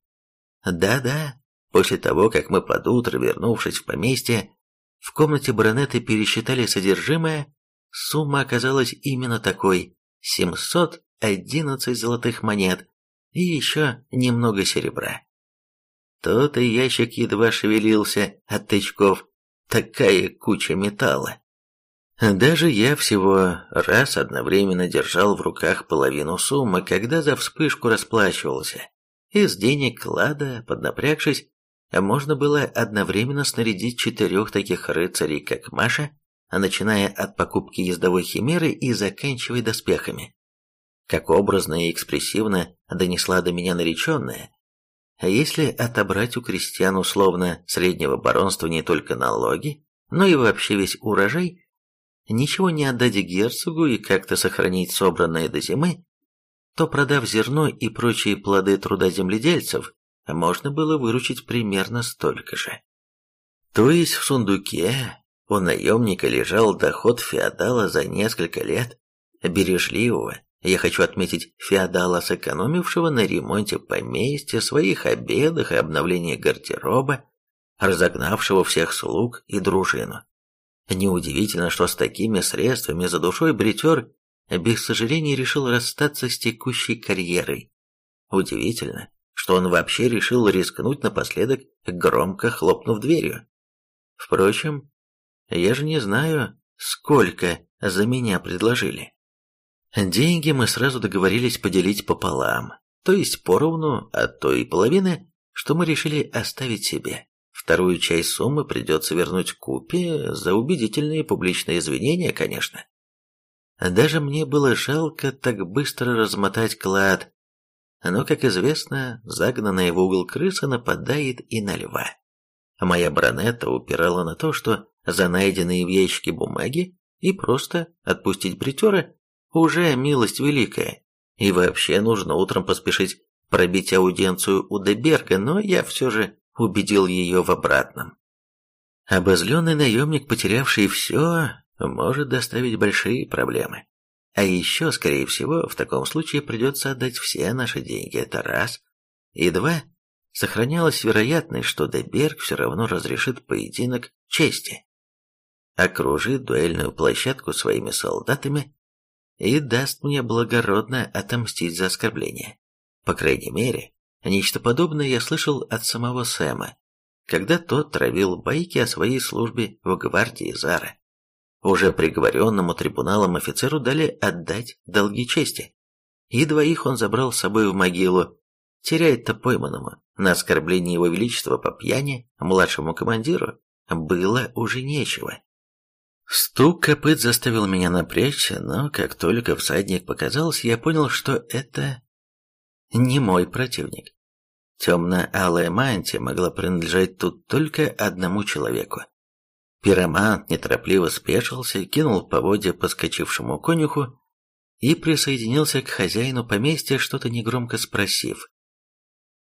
Да-да, после того, как мы под утро, вернувшись в поместье, в комнате баронета пересчитали содержимое, сумма оказалась именно такой – 711 золотых монет и еще немного серебра. Тот и ящик едва шевелился от тычков, такая куча металла. Даже я всего раз одновременно держал в руках половину суммы, когда за вспышку расплачивался. Из денег клада, поднапрягшись, можно было одновременно снарядить четырех таких рыцарей, как Маша, начиная от покупки ездовой химеры и заканчивая доспехами. Как образно и экспрессивно донесла до меня нареченная, а если отобрать у крестьян условно среднего баронства не только налоги, но и вообще весь урожай, ничего не отдать герцогу и как-то сохранить собранное до зимы, то продав зерно и прочие плоды труда земледельцев, можно было выручить примерно столько же. То есть в сундуке у наемника лежал доход феодала за несколько лет бережливого Я хочу отметить феодала, сэкономившего на ремонте поместья, своих обедах и обновлении гардероба, разогнавшего всех слуг и дружину. Неудивительно, что с такими средствами за душой бритер без сожаления решил расстаться с текущей карьерой. Удивительно, что он вообще решил рискнуть напоследок, громко хлопнув дверью. Впрочем, я же не знаю, сколько за меня предложили. Деньги мы сразу договорились поделить пополам, то есть поровну от той половины, что мы решили оставить себе. Вторую часть суммы придется вернуть Купе за убедительные публичные извинения, конечно. Даже мне было жалко так быстро размотать клад, но, как известно, загнанная в угол крыса нападает и на льва. Моя баронетта упирала на то, что за найденные в ящике бумаги и просто отпустить бритера уже милость великая, и вообще нужно утром поспешить пробить аудиенцию у Деберга, но я все же убедил ее в обратном. Обозленный наемник, потерявший все, может доставить большие проблемы. А еще, скорее всего, в таком случае придется отдать все наши деньги, это раз. И два, сохранялась вероятность, что Деберг все равно разрешит поединок чести. Окружит дуэльную площадку своими солдатами и даст мне благородно отомстить за оскорбление. По крайней мере, Нечто подобное я слышал от самого Сэма, когда тот травил байки о своей службе в гвардии Зара. Уже приговоренному трибуналом офицеру дали отдать долги чести. И двоих он забрал с собой в могилу, теряет-то пойманному. На оскорбление его величества по пьяни младшему командиру было уже нечего. Стук копыт заставил меня напрячься, но как только всадник показался, я понял, что это не мой противник. Темно-алая мантия могла принадлежать тут только одному человеку. Пиромант неторопливо спешился, кинул поводья подскочившему конюху и присоединился к хозяину поместья, что-то негромко спросив.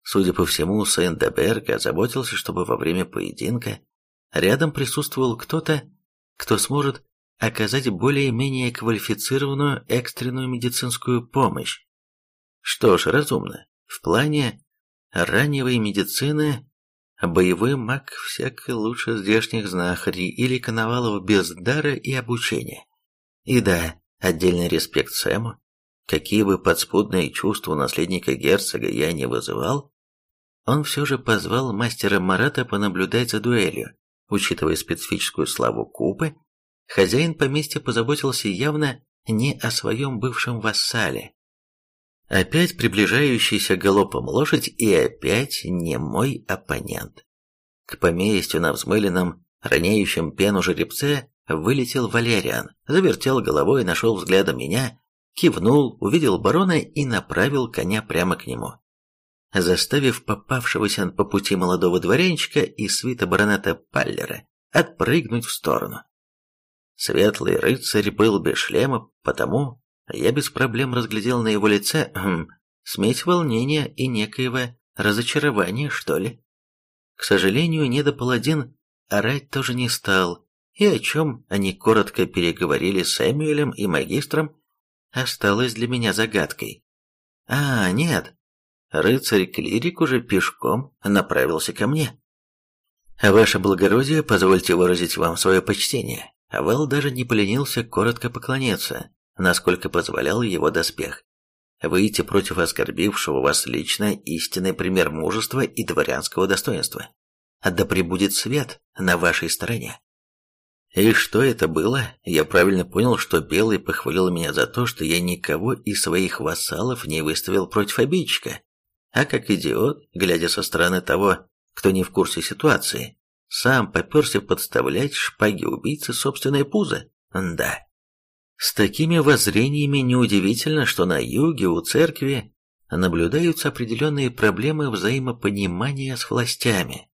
Судя по всему, Сен-Деберг озаботился, чтобы во время поединка рядом присутствовал кто-то, кто сможет оказать более-менее квалифицированную экстренную медицинскую помощь. Что ж, разумно. В плане ранней медицины боевой маг всяко лучше здешних знахарей или коновалов без дара и обучения. И да, отдельный респект Сэму. Какие бы подспудные чувства у наследника герцога я не вызывал, он все же позвал мастера Марата понаблюдать за дуэлью. Учитывая специфическую славу Купы, хозяин поместья позаботился явно не о своем бывшем вассале, Опять приближающийся галопом лошадь и опять не мой оппонент. К поместью на взмыленном, роняющем пену жеребце вылетел Валериан, завертел головой, нашел взглядом меня, кивнул, увидел барона и направил коня прямо к нему. Заставив попавшегося по пути молодого дворянчика и свита баронета Паллера отпрыгнуть в сторону. Светлый рыцарь был без шлема, потому я без проблем разглядел на его лице хм, смесь волнения и некоего разочарования, что ли. К сожалению, недопаладин орать тоже не стал, и о чем они коротко переговорили с Сэмюэлем и магистром, осталось для меня загадкой. А, нет, рыцарь-клирик уже пешком направился ко мне. «Ваше благородие, позвольте выразить вам свое почтение». Вэл даже не поленился коротко поклониться, насколько позволял его доспех. Выйти против оскорбившего вас лично истинный пример мужества и дворянского достоинства. Да пребудет свет на вашей стороне. И что это было? Я правильно понял, что Белый похвалил меня за то, что я никого из своих вассалов не выставил против обидчика. А как идиот, глядя со стороны того, кто не в курсе ситуации, сам поперся подставлять шпаги убийцы собственное пузо. Да. С такими воззрениями неудивительно, что на юге у церкви наблюдаются определенные проблемы взаимопонимания с властями.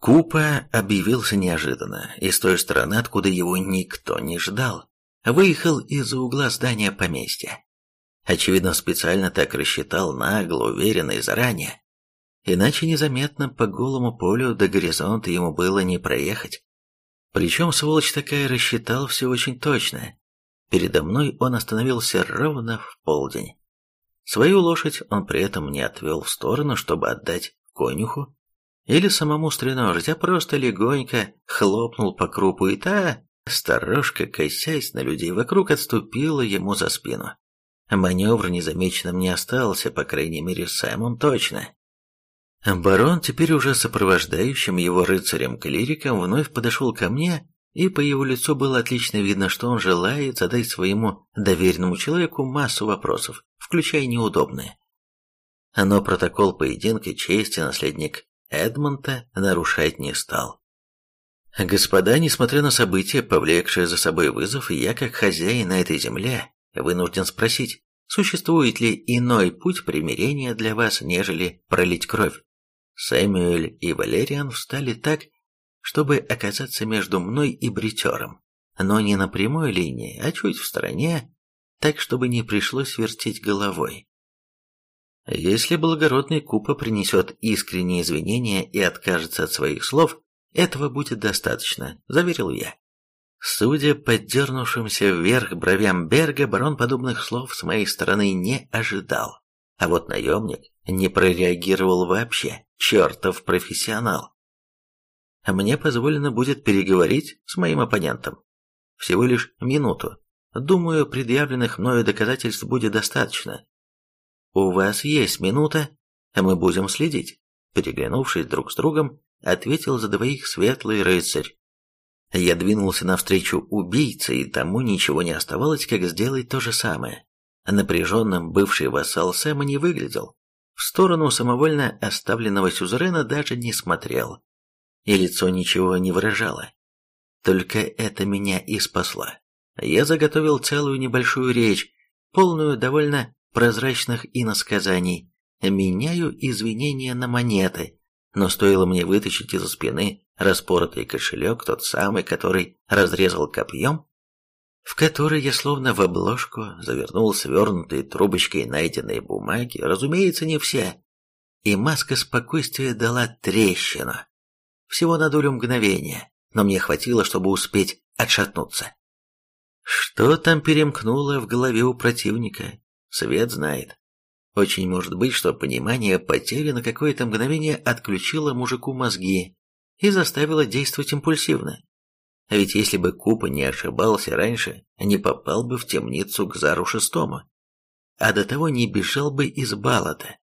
Купа объявился неожиданно, и с той стороны, откуда его никто не ждал. Выехал из-за угла здания поместья. Очевидно, специально так рассчитал нагло, уверенно и заранее. Иначе незаметно по голому полю до горизонта ему было не проехать. Причем сволочь такая рассчитал все очень точно. Передо мной он остановился ровно в полдень. Свою лошадь он при этом не отвел в сторону, чтобы отдать конюху или самому стреножить, а просто легонько хлопнул по крупу, и та, сторожка, косясь на людей вокруг, отступила ему за спину. Маневр незамеченным не остался, по крайней мере, самым точно. Барон, теперь уже сопровождающим его рыцарем-клириком, вновь подошел ко мне, и по его лицу было отлично видно, что он желает задать своему доверенному человеку массу вопросов, включая неудобные. Но протокол поединка чести наследник Эдмонта нарушать не стал. Господа, несмотря на события, повлекшие за собой вызов, я, как хозяин на этой земле, вынужден спросить, существует ли иной путь примирения для вас, нежели пролить кровь? Сэмюэль и Валериан встали так, чтобы оказаться между мной и бритером, но не на прямой линии, а чуть в стороне, так, чтобы не пришлось вертеть головой. Если благородный Купа принесет искренние извинения и откажется от своих слов, этого будет достаточно, заверил я. Судя по дернувшимся вверх бровям Берга, барон подобных слов с моей стороны не ожидал. А вот наемник не прореагировал вообще, чертов профессионал. Мне позволено будет переговорить с моим оппонентом. Всего лишь минуту. Думаю, предъявленных мною доказательств будет достаточно. У вас есть минута, а мы будем следить. Переглянувшись друг с другом, ответил за двоих светлый рыцарь. Я двинулся навстречу убийце, и тому ничего не оставалось, как сделать то же самое. Напряженным бывший вассал Сэма не выглядел. В сторону самовольно оставленного сюзерена даже не смотрел. И лицо ничего не выражало. Только это меня и спасло. Я заготовил целую небольшую речь, полную довольно прозрачных иносказаний. Меняю извинения на монеты, но стоило мне вытащить из-за спины распоротый кошелек, тот самый, который разрезал копьем, в который я словно в обложку завернул свернутые трубочкой найденные бумаги, разумеется, не все, и маска спокойствия дала трещину. Всего на долю мгновения, но мне хватило, чтобы успеть отшатнуться. Что там перемкнуло в голове у противника, свет знает. Очень может быть, что понимание потери на какое-то мгновение отключило мужику мозги и заставило действовать импульсивно. А ведь если бы Купа не ошибался раньше, не попал бы в темницу к Зару Шестому, а до того не бежал бы из Балата.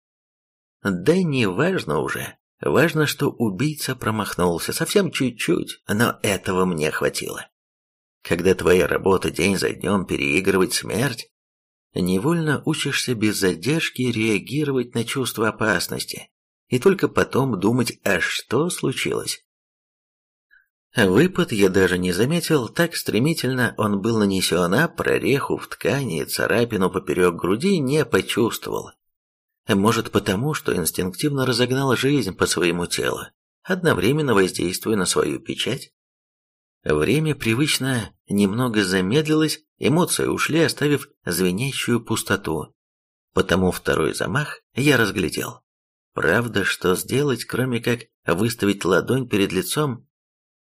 Да не важно уже, важно, что убийца промахнулся, совсем чуть-чуть, но этого мне хватило. Когда твоя работа день за днем переигрывать смерть, невольно учишься без задержки реагировать на чувство опасности и только потом думать, а что случилось. Выпад я даже не заметил, так стремительно он был нанесен, а прореху в ткани и царапину поперек груди не почувствовал. Может потому, что инстинктивно разогнал жизнь по своему телу, одновременно воздействуя на свою печать? Время привычно немного замедлилось, эмоции ушли, оставив звенящую пустоту. Потому второй замах я разглядел. Правда, что сделать, кроме как выставить ладонь перед лицом,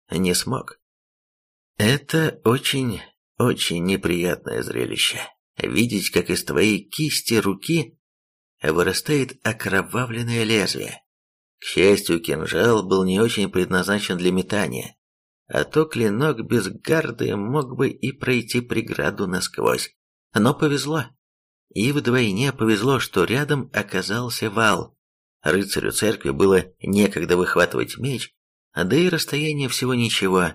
не смог. Это очень, очень неприятное зрелище. Видеть, как из твоей кисти руки вырастает окровавленное лезвие. К счастью, кинжал был не очень предназначен для метания, а то клинок без гарды мог бы и пройти преграду насквозь. Но повезло. И вдвойне повезло, что рядом оказался вал. Рыцарю церкви было некогда выхватывать меч, да и расстояние всего ничего.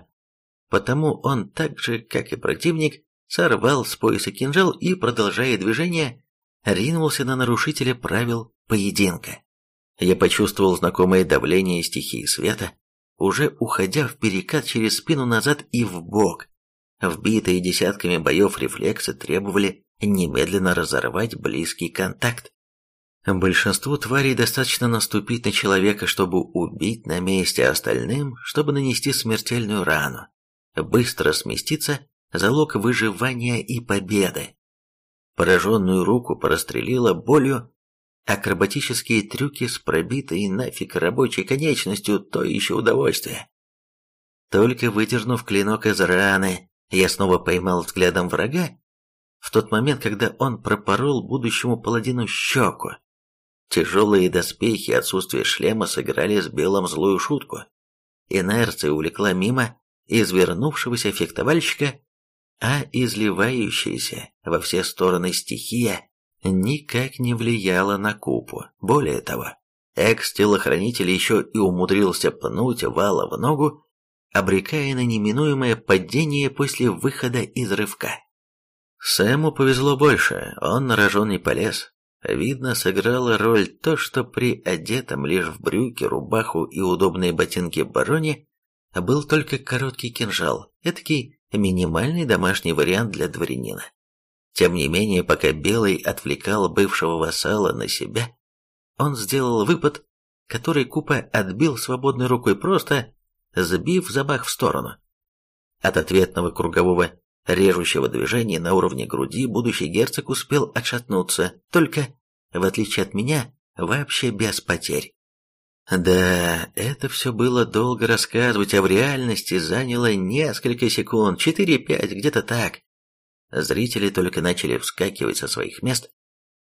Потому он так же, как и противник, сорвал с пояса кинжал и, продолжая движение, ринулся на нарушителя правил поединка. Я почувствовал знакомое давление стихии света, уже уходя в перекат через спину назад и в бок. Вбитые десятками боев рефлексы требовали немедленно разорвать близкий контакт. Большинству тварей достаточно наступить на человека, чтобы убить на месте, а остальным, чтобы нанести смертельную рану. Быстро сместиться – залог выживания и победы. Пораженную руку прострелила болью, акробатические трюки с пробитой нафиг рабочей конечностью – то еще удовольствие. Только выдернув клинок из раны, я снова поймал взглядом врага в тот момент, когда он пропорол будущему паладину щеку. Тяжелые доспехи и отсутствие шлема сыграли с белым злую шутку. Инерция увлекла мимо извернувшегося фехтовальщика, а изливающаяся во все стороны стихия никак не влияла на купу. Более того, экс-телохранитель еще и умудрился пнуть вала в ногу, обрекая на неминуемое падение после выхода из рывка. Сэму повезло больше, он на рожон не полез. Видно, сыграла роль то, что при одетом лишь в брюки, рубаху и удобные ботинки бароне был только короткий кинжал, этакий минимальный домашний вариант для дворянина. Тем не менее, пока Белый отвлекал бывшего вассала на себя, он сделал выпад, который Купа отбил свободной рукой просто, сбив забах в сторону. От ответного кругового режущего движения на уровне груди будущий герцог успел отшатнуться, только, в отличие от меня, вообще без потерь. Да, это все было долго рассказывать, а в реальности заняло несколько секунд, четыре-пять, где-то так. Зрители только начали вскакивать со своих мест,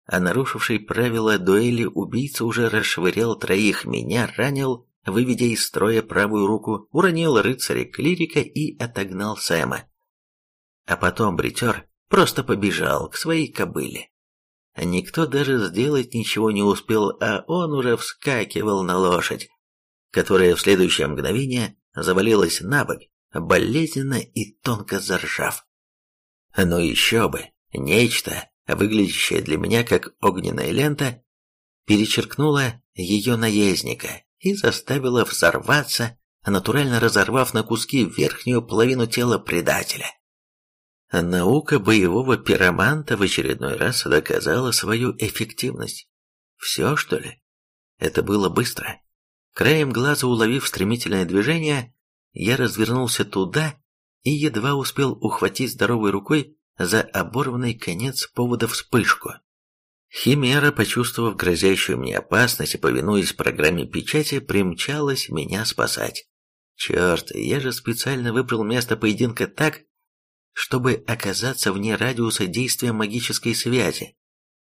а нарушивший правила дуэли убийца уже расшвырял троих, меня ранил, выведя из строя правую руку, уронил рыцаря-клирика и отогнал Сэма. А потом бритер просто побежал к своей кобыле. Никто даже сделать ничего не успел, а он уже вскакивал на лошадь, которая в следующее мгновение завалилась на бок, болезненно и тонко заржав. Но еще бы, нечто, выглядящее для меня как огненная лента, перечеркнуло ее наездника и заставило взорваться, натурально разорвав на куски верхнюю половину тела предателя. Наука боевого пироманта в очередной раз доказала свою эффективность. Все, что ли? Это было быстро. Краем глаза уловив стремительное движение, я развернулся туда и едва успел ухватить здоровой рукой за оборванный конец повода вспышку. Химера, почувствовав грозящую мне опасность и повинуясь программе печати, примчалась меня спасать. Черт, я же специально выбрал место поединка так, чтобы оказаться вне радиуса действия магической связи.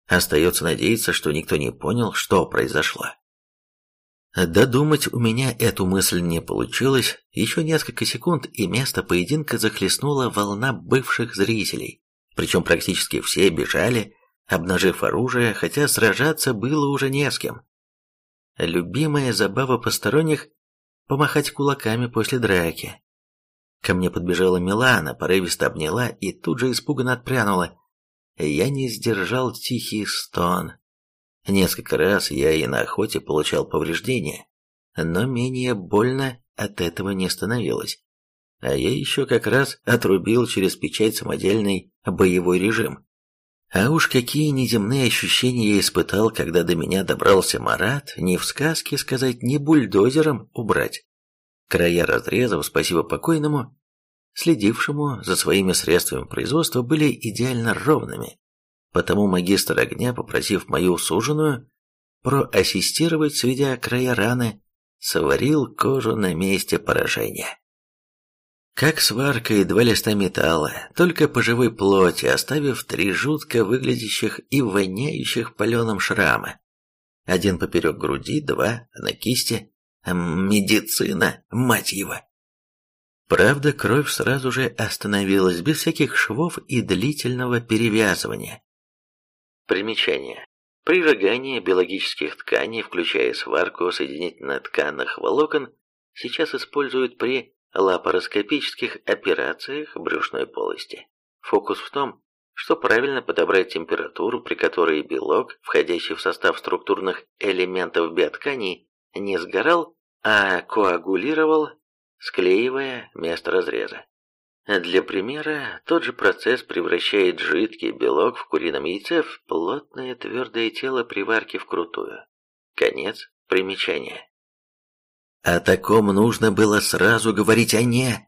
Остается надеяться, что никто не понял, что произошло. Додумать у меня эту мысль не получилось. Еще несколько секунд, и место поединка захлестнула волна бывших зрителей. Причем практически все бежали, обнажив оружие, хотя сражаться было уже не с кем. Любимая забава посторонних – помахать кулаками после драки. Ко мне подбежала Милана, порывисто обняла и тут же испуганно отпрянула. Я не сдержал тихий стон. Несколько раз я и на охоте получал повреждения, но менее больно от этого не становилось. А я еще как раз отрубил через печать самодельный боевой режим. А уж какие неземные ощущения я испытал, когда до меня добрался Марат, ни в сказке сказать, ни бульдозером убрать. Края разрезов, спасибо покойному, следившему за своими средствами производства, были идеально ровными, Потому магистр огня, попросив мою суженую проассистировать, сведя края раны, сварил кожу на месте поражения. Как сварка и два листа металла, только по живой плоти, оставив три жутко выглядящих и воняющих паленым шрама. Один поперек груди, два на кисти. Медицина, мать его! Правда, кровь сразу же остановилась, без всяких швов и длительного перевязывания. Примечание. При сжигании биологических тканей, включая сварку соединительно-тканных волокон, сейчас используют при лапароскопических операциях брюшной полости. Фокус в том, что правильно подобрать температуру, при которой белок, входящий в состав структурных элементов биотканей, не сгорал, а коагулировал, склеивая место разреза. Для примера, тот же процесс превращает жидкий белок в курином яйце в плотное твердое тело при варке вкрутую. Конец примечания. О таком нужно было сразу говорить, а не...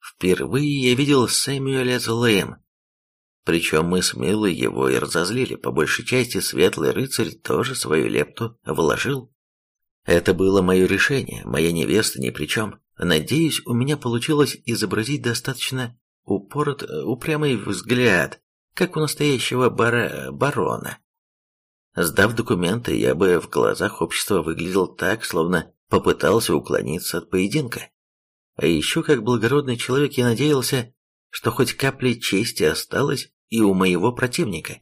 Впервые я видел Сэмюэля злым. Причем мы с Милой его и разозлили. По большей части Светлый Рыцарь тоже свою лепту вложил. Это было мое решение, моя невеста ни при чем. Надеюсь, у меня получилось изобразить достаточно упорот, упрямый взгляд, как у настоящего бара... барона. Сдав документы, я бы в глазах общества выглядел так, словно попытался уклониться от поединка. А еще как благородный человек я надеялся, что хоть капли чести осталось и у моего противника.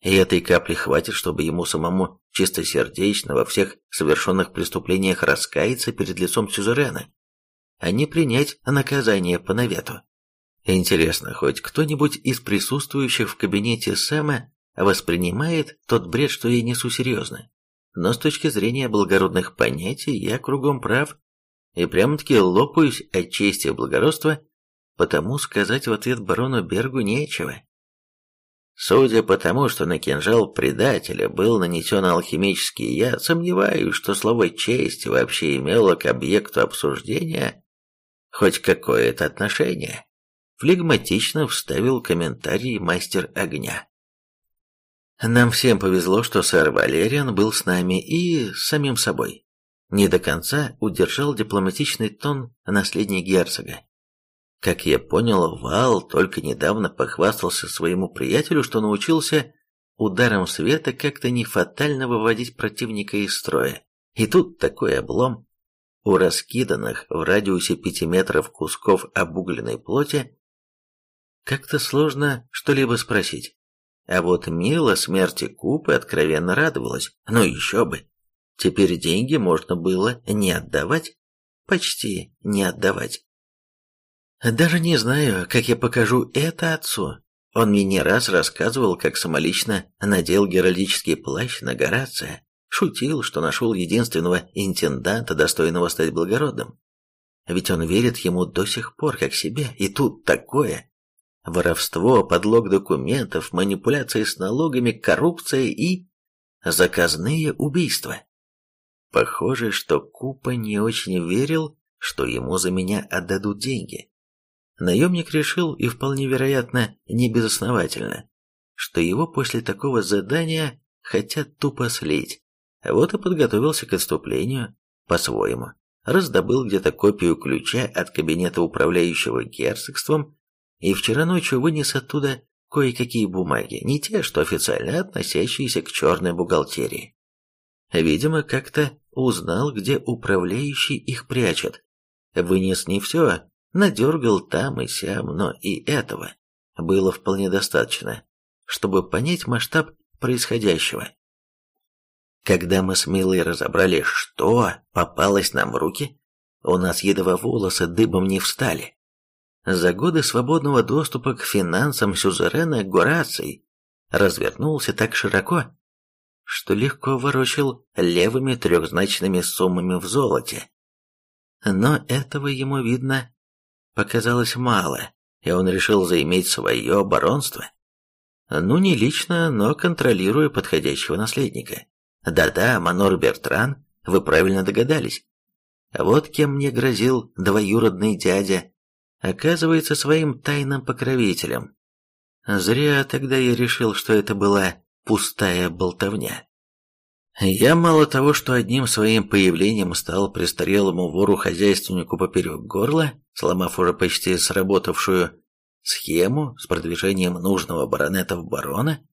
И этой капли хватит, чтобы ему самому чистосердечно во всех совершенных преступлениях раскаяться перед лицом сюзерена, а не принять наказание по навету. Интересно, хоть кто-нибудь из присутствующих в кабинете Сэма воспринимает тот бред, что я несу серьезно. Но с точки зрения благородных понятий я кругом прав и прямо-таки лопаюсь от чести и благородства, потому сказать в ответ барону Бергу нечего. Судя по тому, что на кинжал предателя был нанесен алхимический яд, сомневаюсь, что слово «честь» вообще имело к объекту обсуждения хоть какое-то отношение. Флегматично вставил комментарий мастер огня. Нам всем повезло, что сэр Валериан был с нами и самим собой. Не до конца удержал дипломатичный тон наследник герцога. Как я понял, Вал только недавно похвастался своему приятелю, что научился ударом света как-то не фатально выводить противника из строя. И тут такой облом. У раскиданных в радиусе пяти метров кусков обугленной плоти как-то сложно что-либо спросить. А вот Мила смерти Купы откровенно радовалась. Ну еще бы. Теперь деньги можно было не отдавать. Почти не отдавать. Даже не знаю, как я покажу это отцу. Он мне не раз рассказывал, как самолично надел геральдический плащ на Горация, шутил, что нашел единственного интенданта, достойного стать благородным. Ведь он верит ему до сих пор, как себе, и тут такое. Воровство, подлог документов, манипуляции с налогами, коррупция и... заказные убийства. Похоже, что Купа не очень верил, что ему за меня отдадут деньги. Наемник решил, и вполне вероятно, не безосновательно, что его после такого задания хотят тупо слить. Вот и подготовился к отступлению по-своему. Раздобыл где-то копию ключа от кабинета управляющего герцогством и вчера ночью вынес оттуда кое-какие бумаги, не те, что официально относящиеся к черной бухгалтерии. Видимо, как-то узнал, где управляющий их прячет. Вынес не все, надергал там и сям, но и этого было вполне достаточно, чтобы понять масштаб происходящего. Когда мы с Милой разобрали, что попалось нам в руки, у нас едва волосы дыбом не встали. За годы свободного доступа к финансам сюзерена Гораций развернулся так широко, что легко ворочил левыми трехзначными суммами в золоте. Но этого ему, видно, показалось мало, и он решил заиметь свое баронство. Ну, не лично, но контролируя подходящего наследника. Да-да, Манор Бертран, вы правильно догадались. Вот кем мне грозил двоюродный дядя, оказывается своим тайным покровителем. Зря тогда я решил, что это была пустая болтовня. Я мало того, что одним своим появлением стал престарелому вору-хозяйственнику поперек горла, сломав уже почти сработавшую схему с продвижением нужного баронета в барона,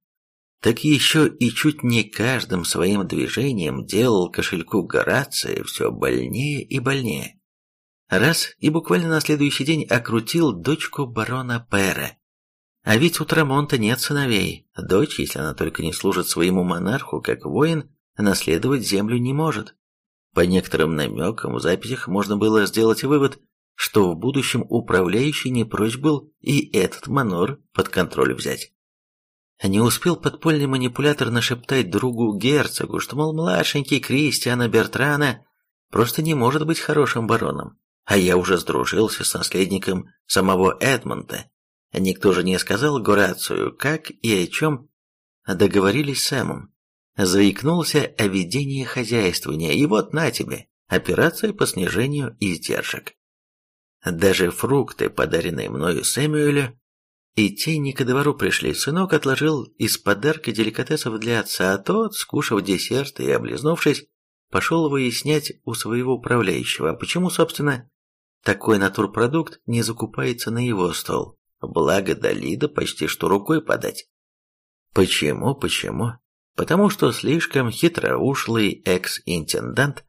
так еще и чуть не каждым своим движением делал кошельку Горация все больнее и больнее. Раз и буквально на следующий день окрутил дочку барона Пера, а ведь у Трамонта нет сыновей. Дочь, если она только не служит своему монарху как воин, наследовать землю не может. По некоторым намекам в записях можно было сделать вывод, что в будущем управляющий не прочь был и этот манор под контроль взять. Не успел подпольный манипулятор нашептать другу герцогу, что, мол, младшенький Кристиана Бертрана просто не может быть хорошим бароном, а я уже сдружился с наследником самого Эдмонта Никто же не сказал Горацию, как и о чем договорились с Сэмом. Заикнулся о ведении хозяйствования, и вот на тебе, операция по снижению издержек. Даже фрукты, подаренные мною Сэмюэлю, и не ко двору пришли. Сынок отложил из подарка деликатесов для отца, а тот, скушав десерт и облизнувшись, пошел выяснять у своего управляющего, почему, собственно, такой натурпродукт не закупается на его стол. благо до Лида почти что рукой подать. Почему, почему? Потому что слишком хитроушлый экс-интендант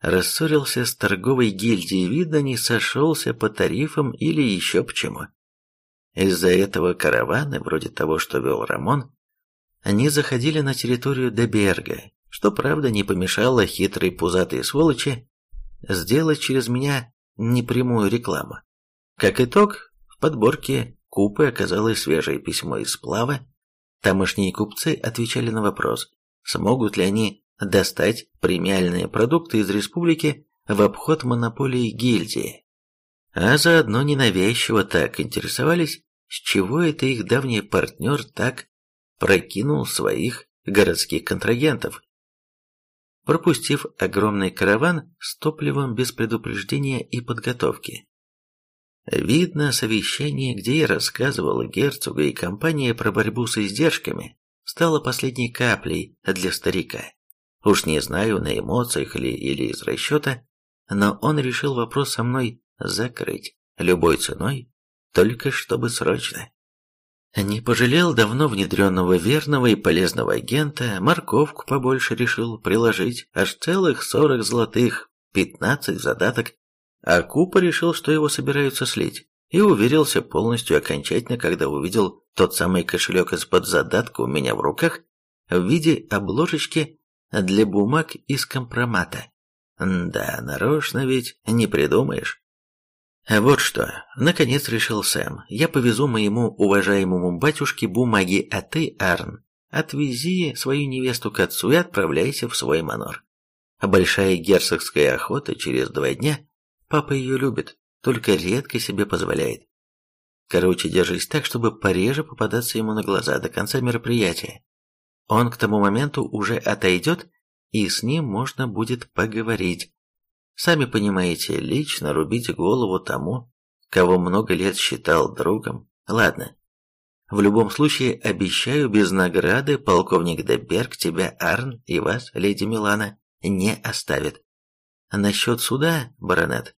рассорился с торговой гильдией, видно, не сошелся по тарифам или еще почему. Из-за этого караваны, вроде того, что вел Рамон, они заходили на территорию Деберга, что, правда, не помешало хитрой пузатой сволочи сделать через меня непрямую рекламу. Как итог, в подборке купы оказалось свежее письмо из сплава. Тамошние купцы отвечали на вопрос, смогут ли они достать премиальные продукты из республики в обход монополии гильдии. А заодно ненавязчиво так интересовались, с чего это их давний партнер так прокинул своих городских контрагентов. Пропустив огромный караван с топливом без предупреждения и подготовки. Видно, совещание, где я рассказывал герцогу и компании про борьбу с издержками, стало последней каплей для старика. Уж не знаю, на эмоциях ли или из расчета, но он решил вопрос со мной закрыть любой ценой, только чтобы срочно. Не пожалел давно внедренного верного и полезного агента, морковку побольше решил приложить, аж целых сорок золотых, пятнадцать задаток, а Купа решил, что его собираются слить, и уверился полностью окончательно, когда увидел тот самый кошелек из-под задатка у меня в руках в виде обложечки для бумаг из компромата. Да, нарочно ведь не придумаешь. Вот что, наконец решил Сэм, я повезу моему уважаемому батюшке бумаги, а ты, Арн, отвези свою невесту к отцу и отправляйся в свой манор. Большая герцогская охота через два дня. Папа ее любит, только редко себе позволяет. Короче, держись так, чтобы пореже попадаться ему на глаза до конца мероприятия. Он к тому моменту уже отойдет, и с ним можно будет поговорить. Сами понимаете, лично рубить голову тому, кого много лет считал другом. Ладно. В любом случае, обещаю, без награды полковник Деберг тебя, Арн, и вас, леди Милана, не оставит. Насчет суда, баронет,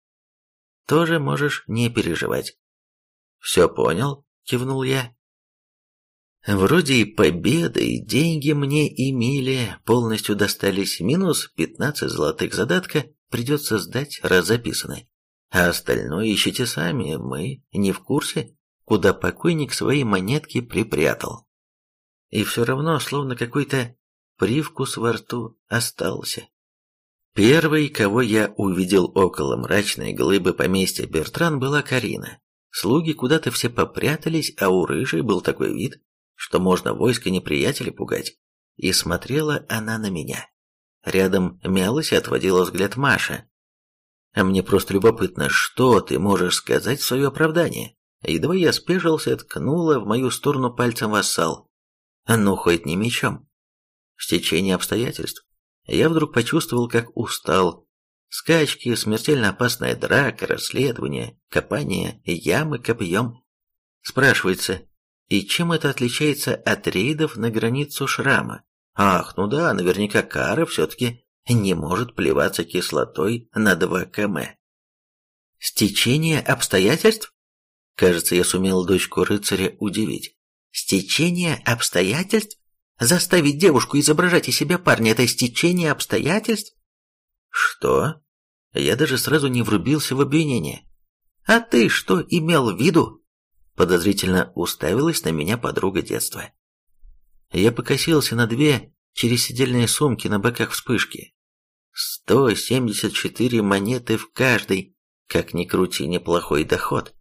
тоже можешь не переживать. «Все понял?» – кивнул я. Вроде и победа, и деньги мне и мили полностью достались, минус 15 золотых задатка придется сдать, раз. А остальное ищите сами, мы не в курсе, куда покойник свои монетки припрятал. И все равно, словно какой-то привкус во рту остался. Первой, кого я увидел около мрачной глыбы поместья Бертран, была Карина. Слуги куда-то все попрятались, а у рыжей был такой вид, что можно войско неприятеля пугать. И смотрела она на меня. Рядом мялась и отводила взгляд Маша. А мне просто любопытно, что ты можешь сказать в свое оправдание? Едва я спешился, ткнула в мою сторону пальцем вассал. Ну, хоть не мечом. В течение обстоятельств. Я вдруг почувствовал, как устал. Скачки, смертельно опасная драка, расследование, копание, ямы копьем. Спрашивается, и чем это отличается от рейдов на границу шрама? Ах, ну да, наверняка Кара все-таки не может плеваться кислотой на 2 км. Стечение обстоятельств? Кажется, я сумел дочку рыцаря удивить. Стечение обстоятельств? Заставить девушку изображать из себя парня – это стечение обстоятельств? Что? Я даже сразу не врубился в обвинение. А ты что имел в виду? Подозрительно уставилась на меня подруга детства. Я покосился на две чересидельные сумки на боках вспышки. Сто семьдесят четыре монеты в каждой, как ни крути, неплохой доход.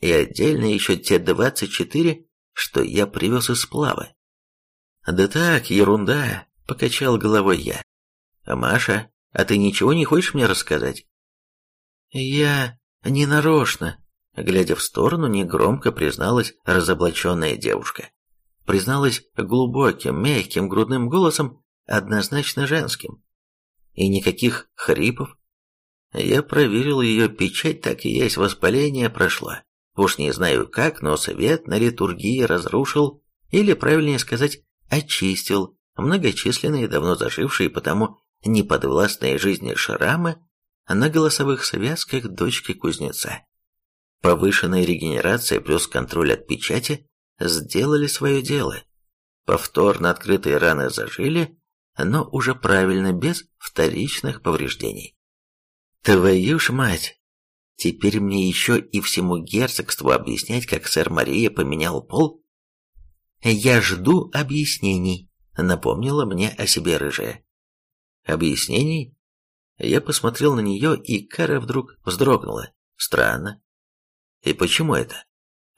И отдельно еще те двадцать четыре, что я привез из сплава. «Да так, ерунда», — покачал головой я. «Маша, а ты ничего не хочешь мне рассказать?» «Я не нарочно», Глядя в сторону, негромко призналась разоблаченная девушка. Призналась глубоким, мягким грудным голосом, однозначно женским. И никаких хрипов. Я проверил ее печать, так и есть, воспаление прошло. Уж не знаю как, но совет на литургии разрушил, или, правильнее сказать, очистил многочисленные, давно зажившие, потому неподвластные жизни шрамы на голосовых связках дочки кузнеца. Повышенная регенерация плюс контроль от печати сделали свое дело. Повторно открытые раны зажили, но уже правильно, без вторичных повреждений. Твою ж мать! Теперь мне еще и всему герцогству объяснять, как сэр Мария поменял пол? Я жду объяснений, напомнила мне о себе рыжая. Объяснений? Я посмотрел на нее, и Кара вдруг вздрогнула. Странно. И почему это?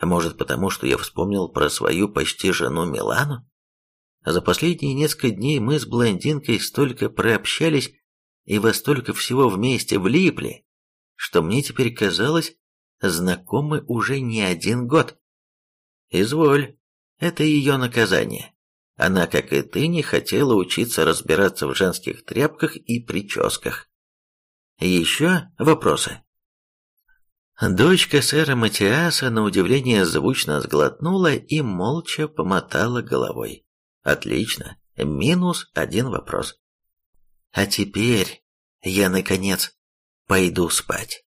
Может, потому что я вспомнил про свою почти жену Милану? За последние несколько дней мы с блондинкой столько прообщались и во столько всего вместе влипли, что мне теперь казалось, знакомы уже не один год. Изволь, это ее наказание. Она, как и ты, не хотела учиться разбираться в женских тряпках и прическах. Еще вопросы? Дочка сэра Матиаса на удивление звучно сглотнула и молча помотала головой. Отлично, минус один вопрос. А теперь я, наконец, пойду спать.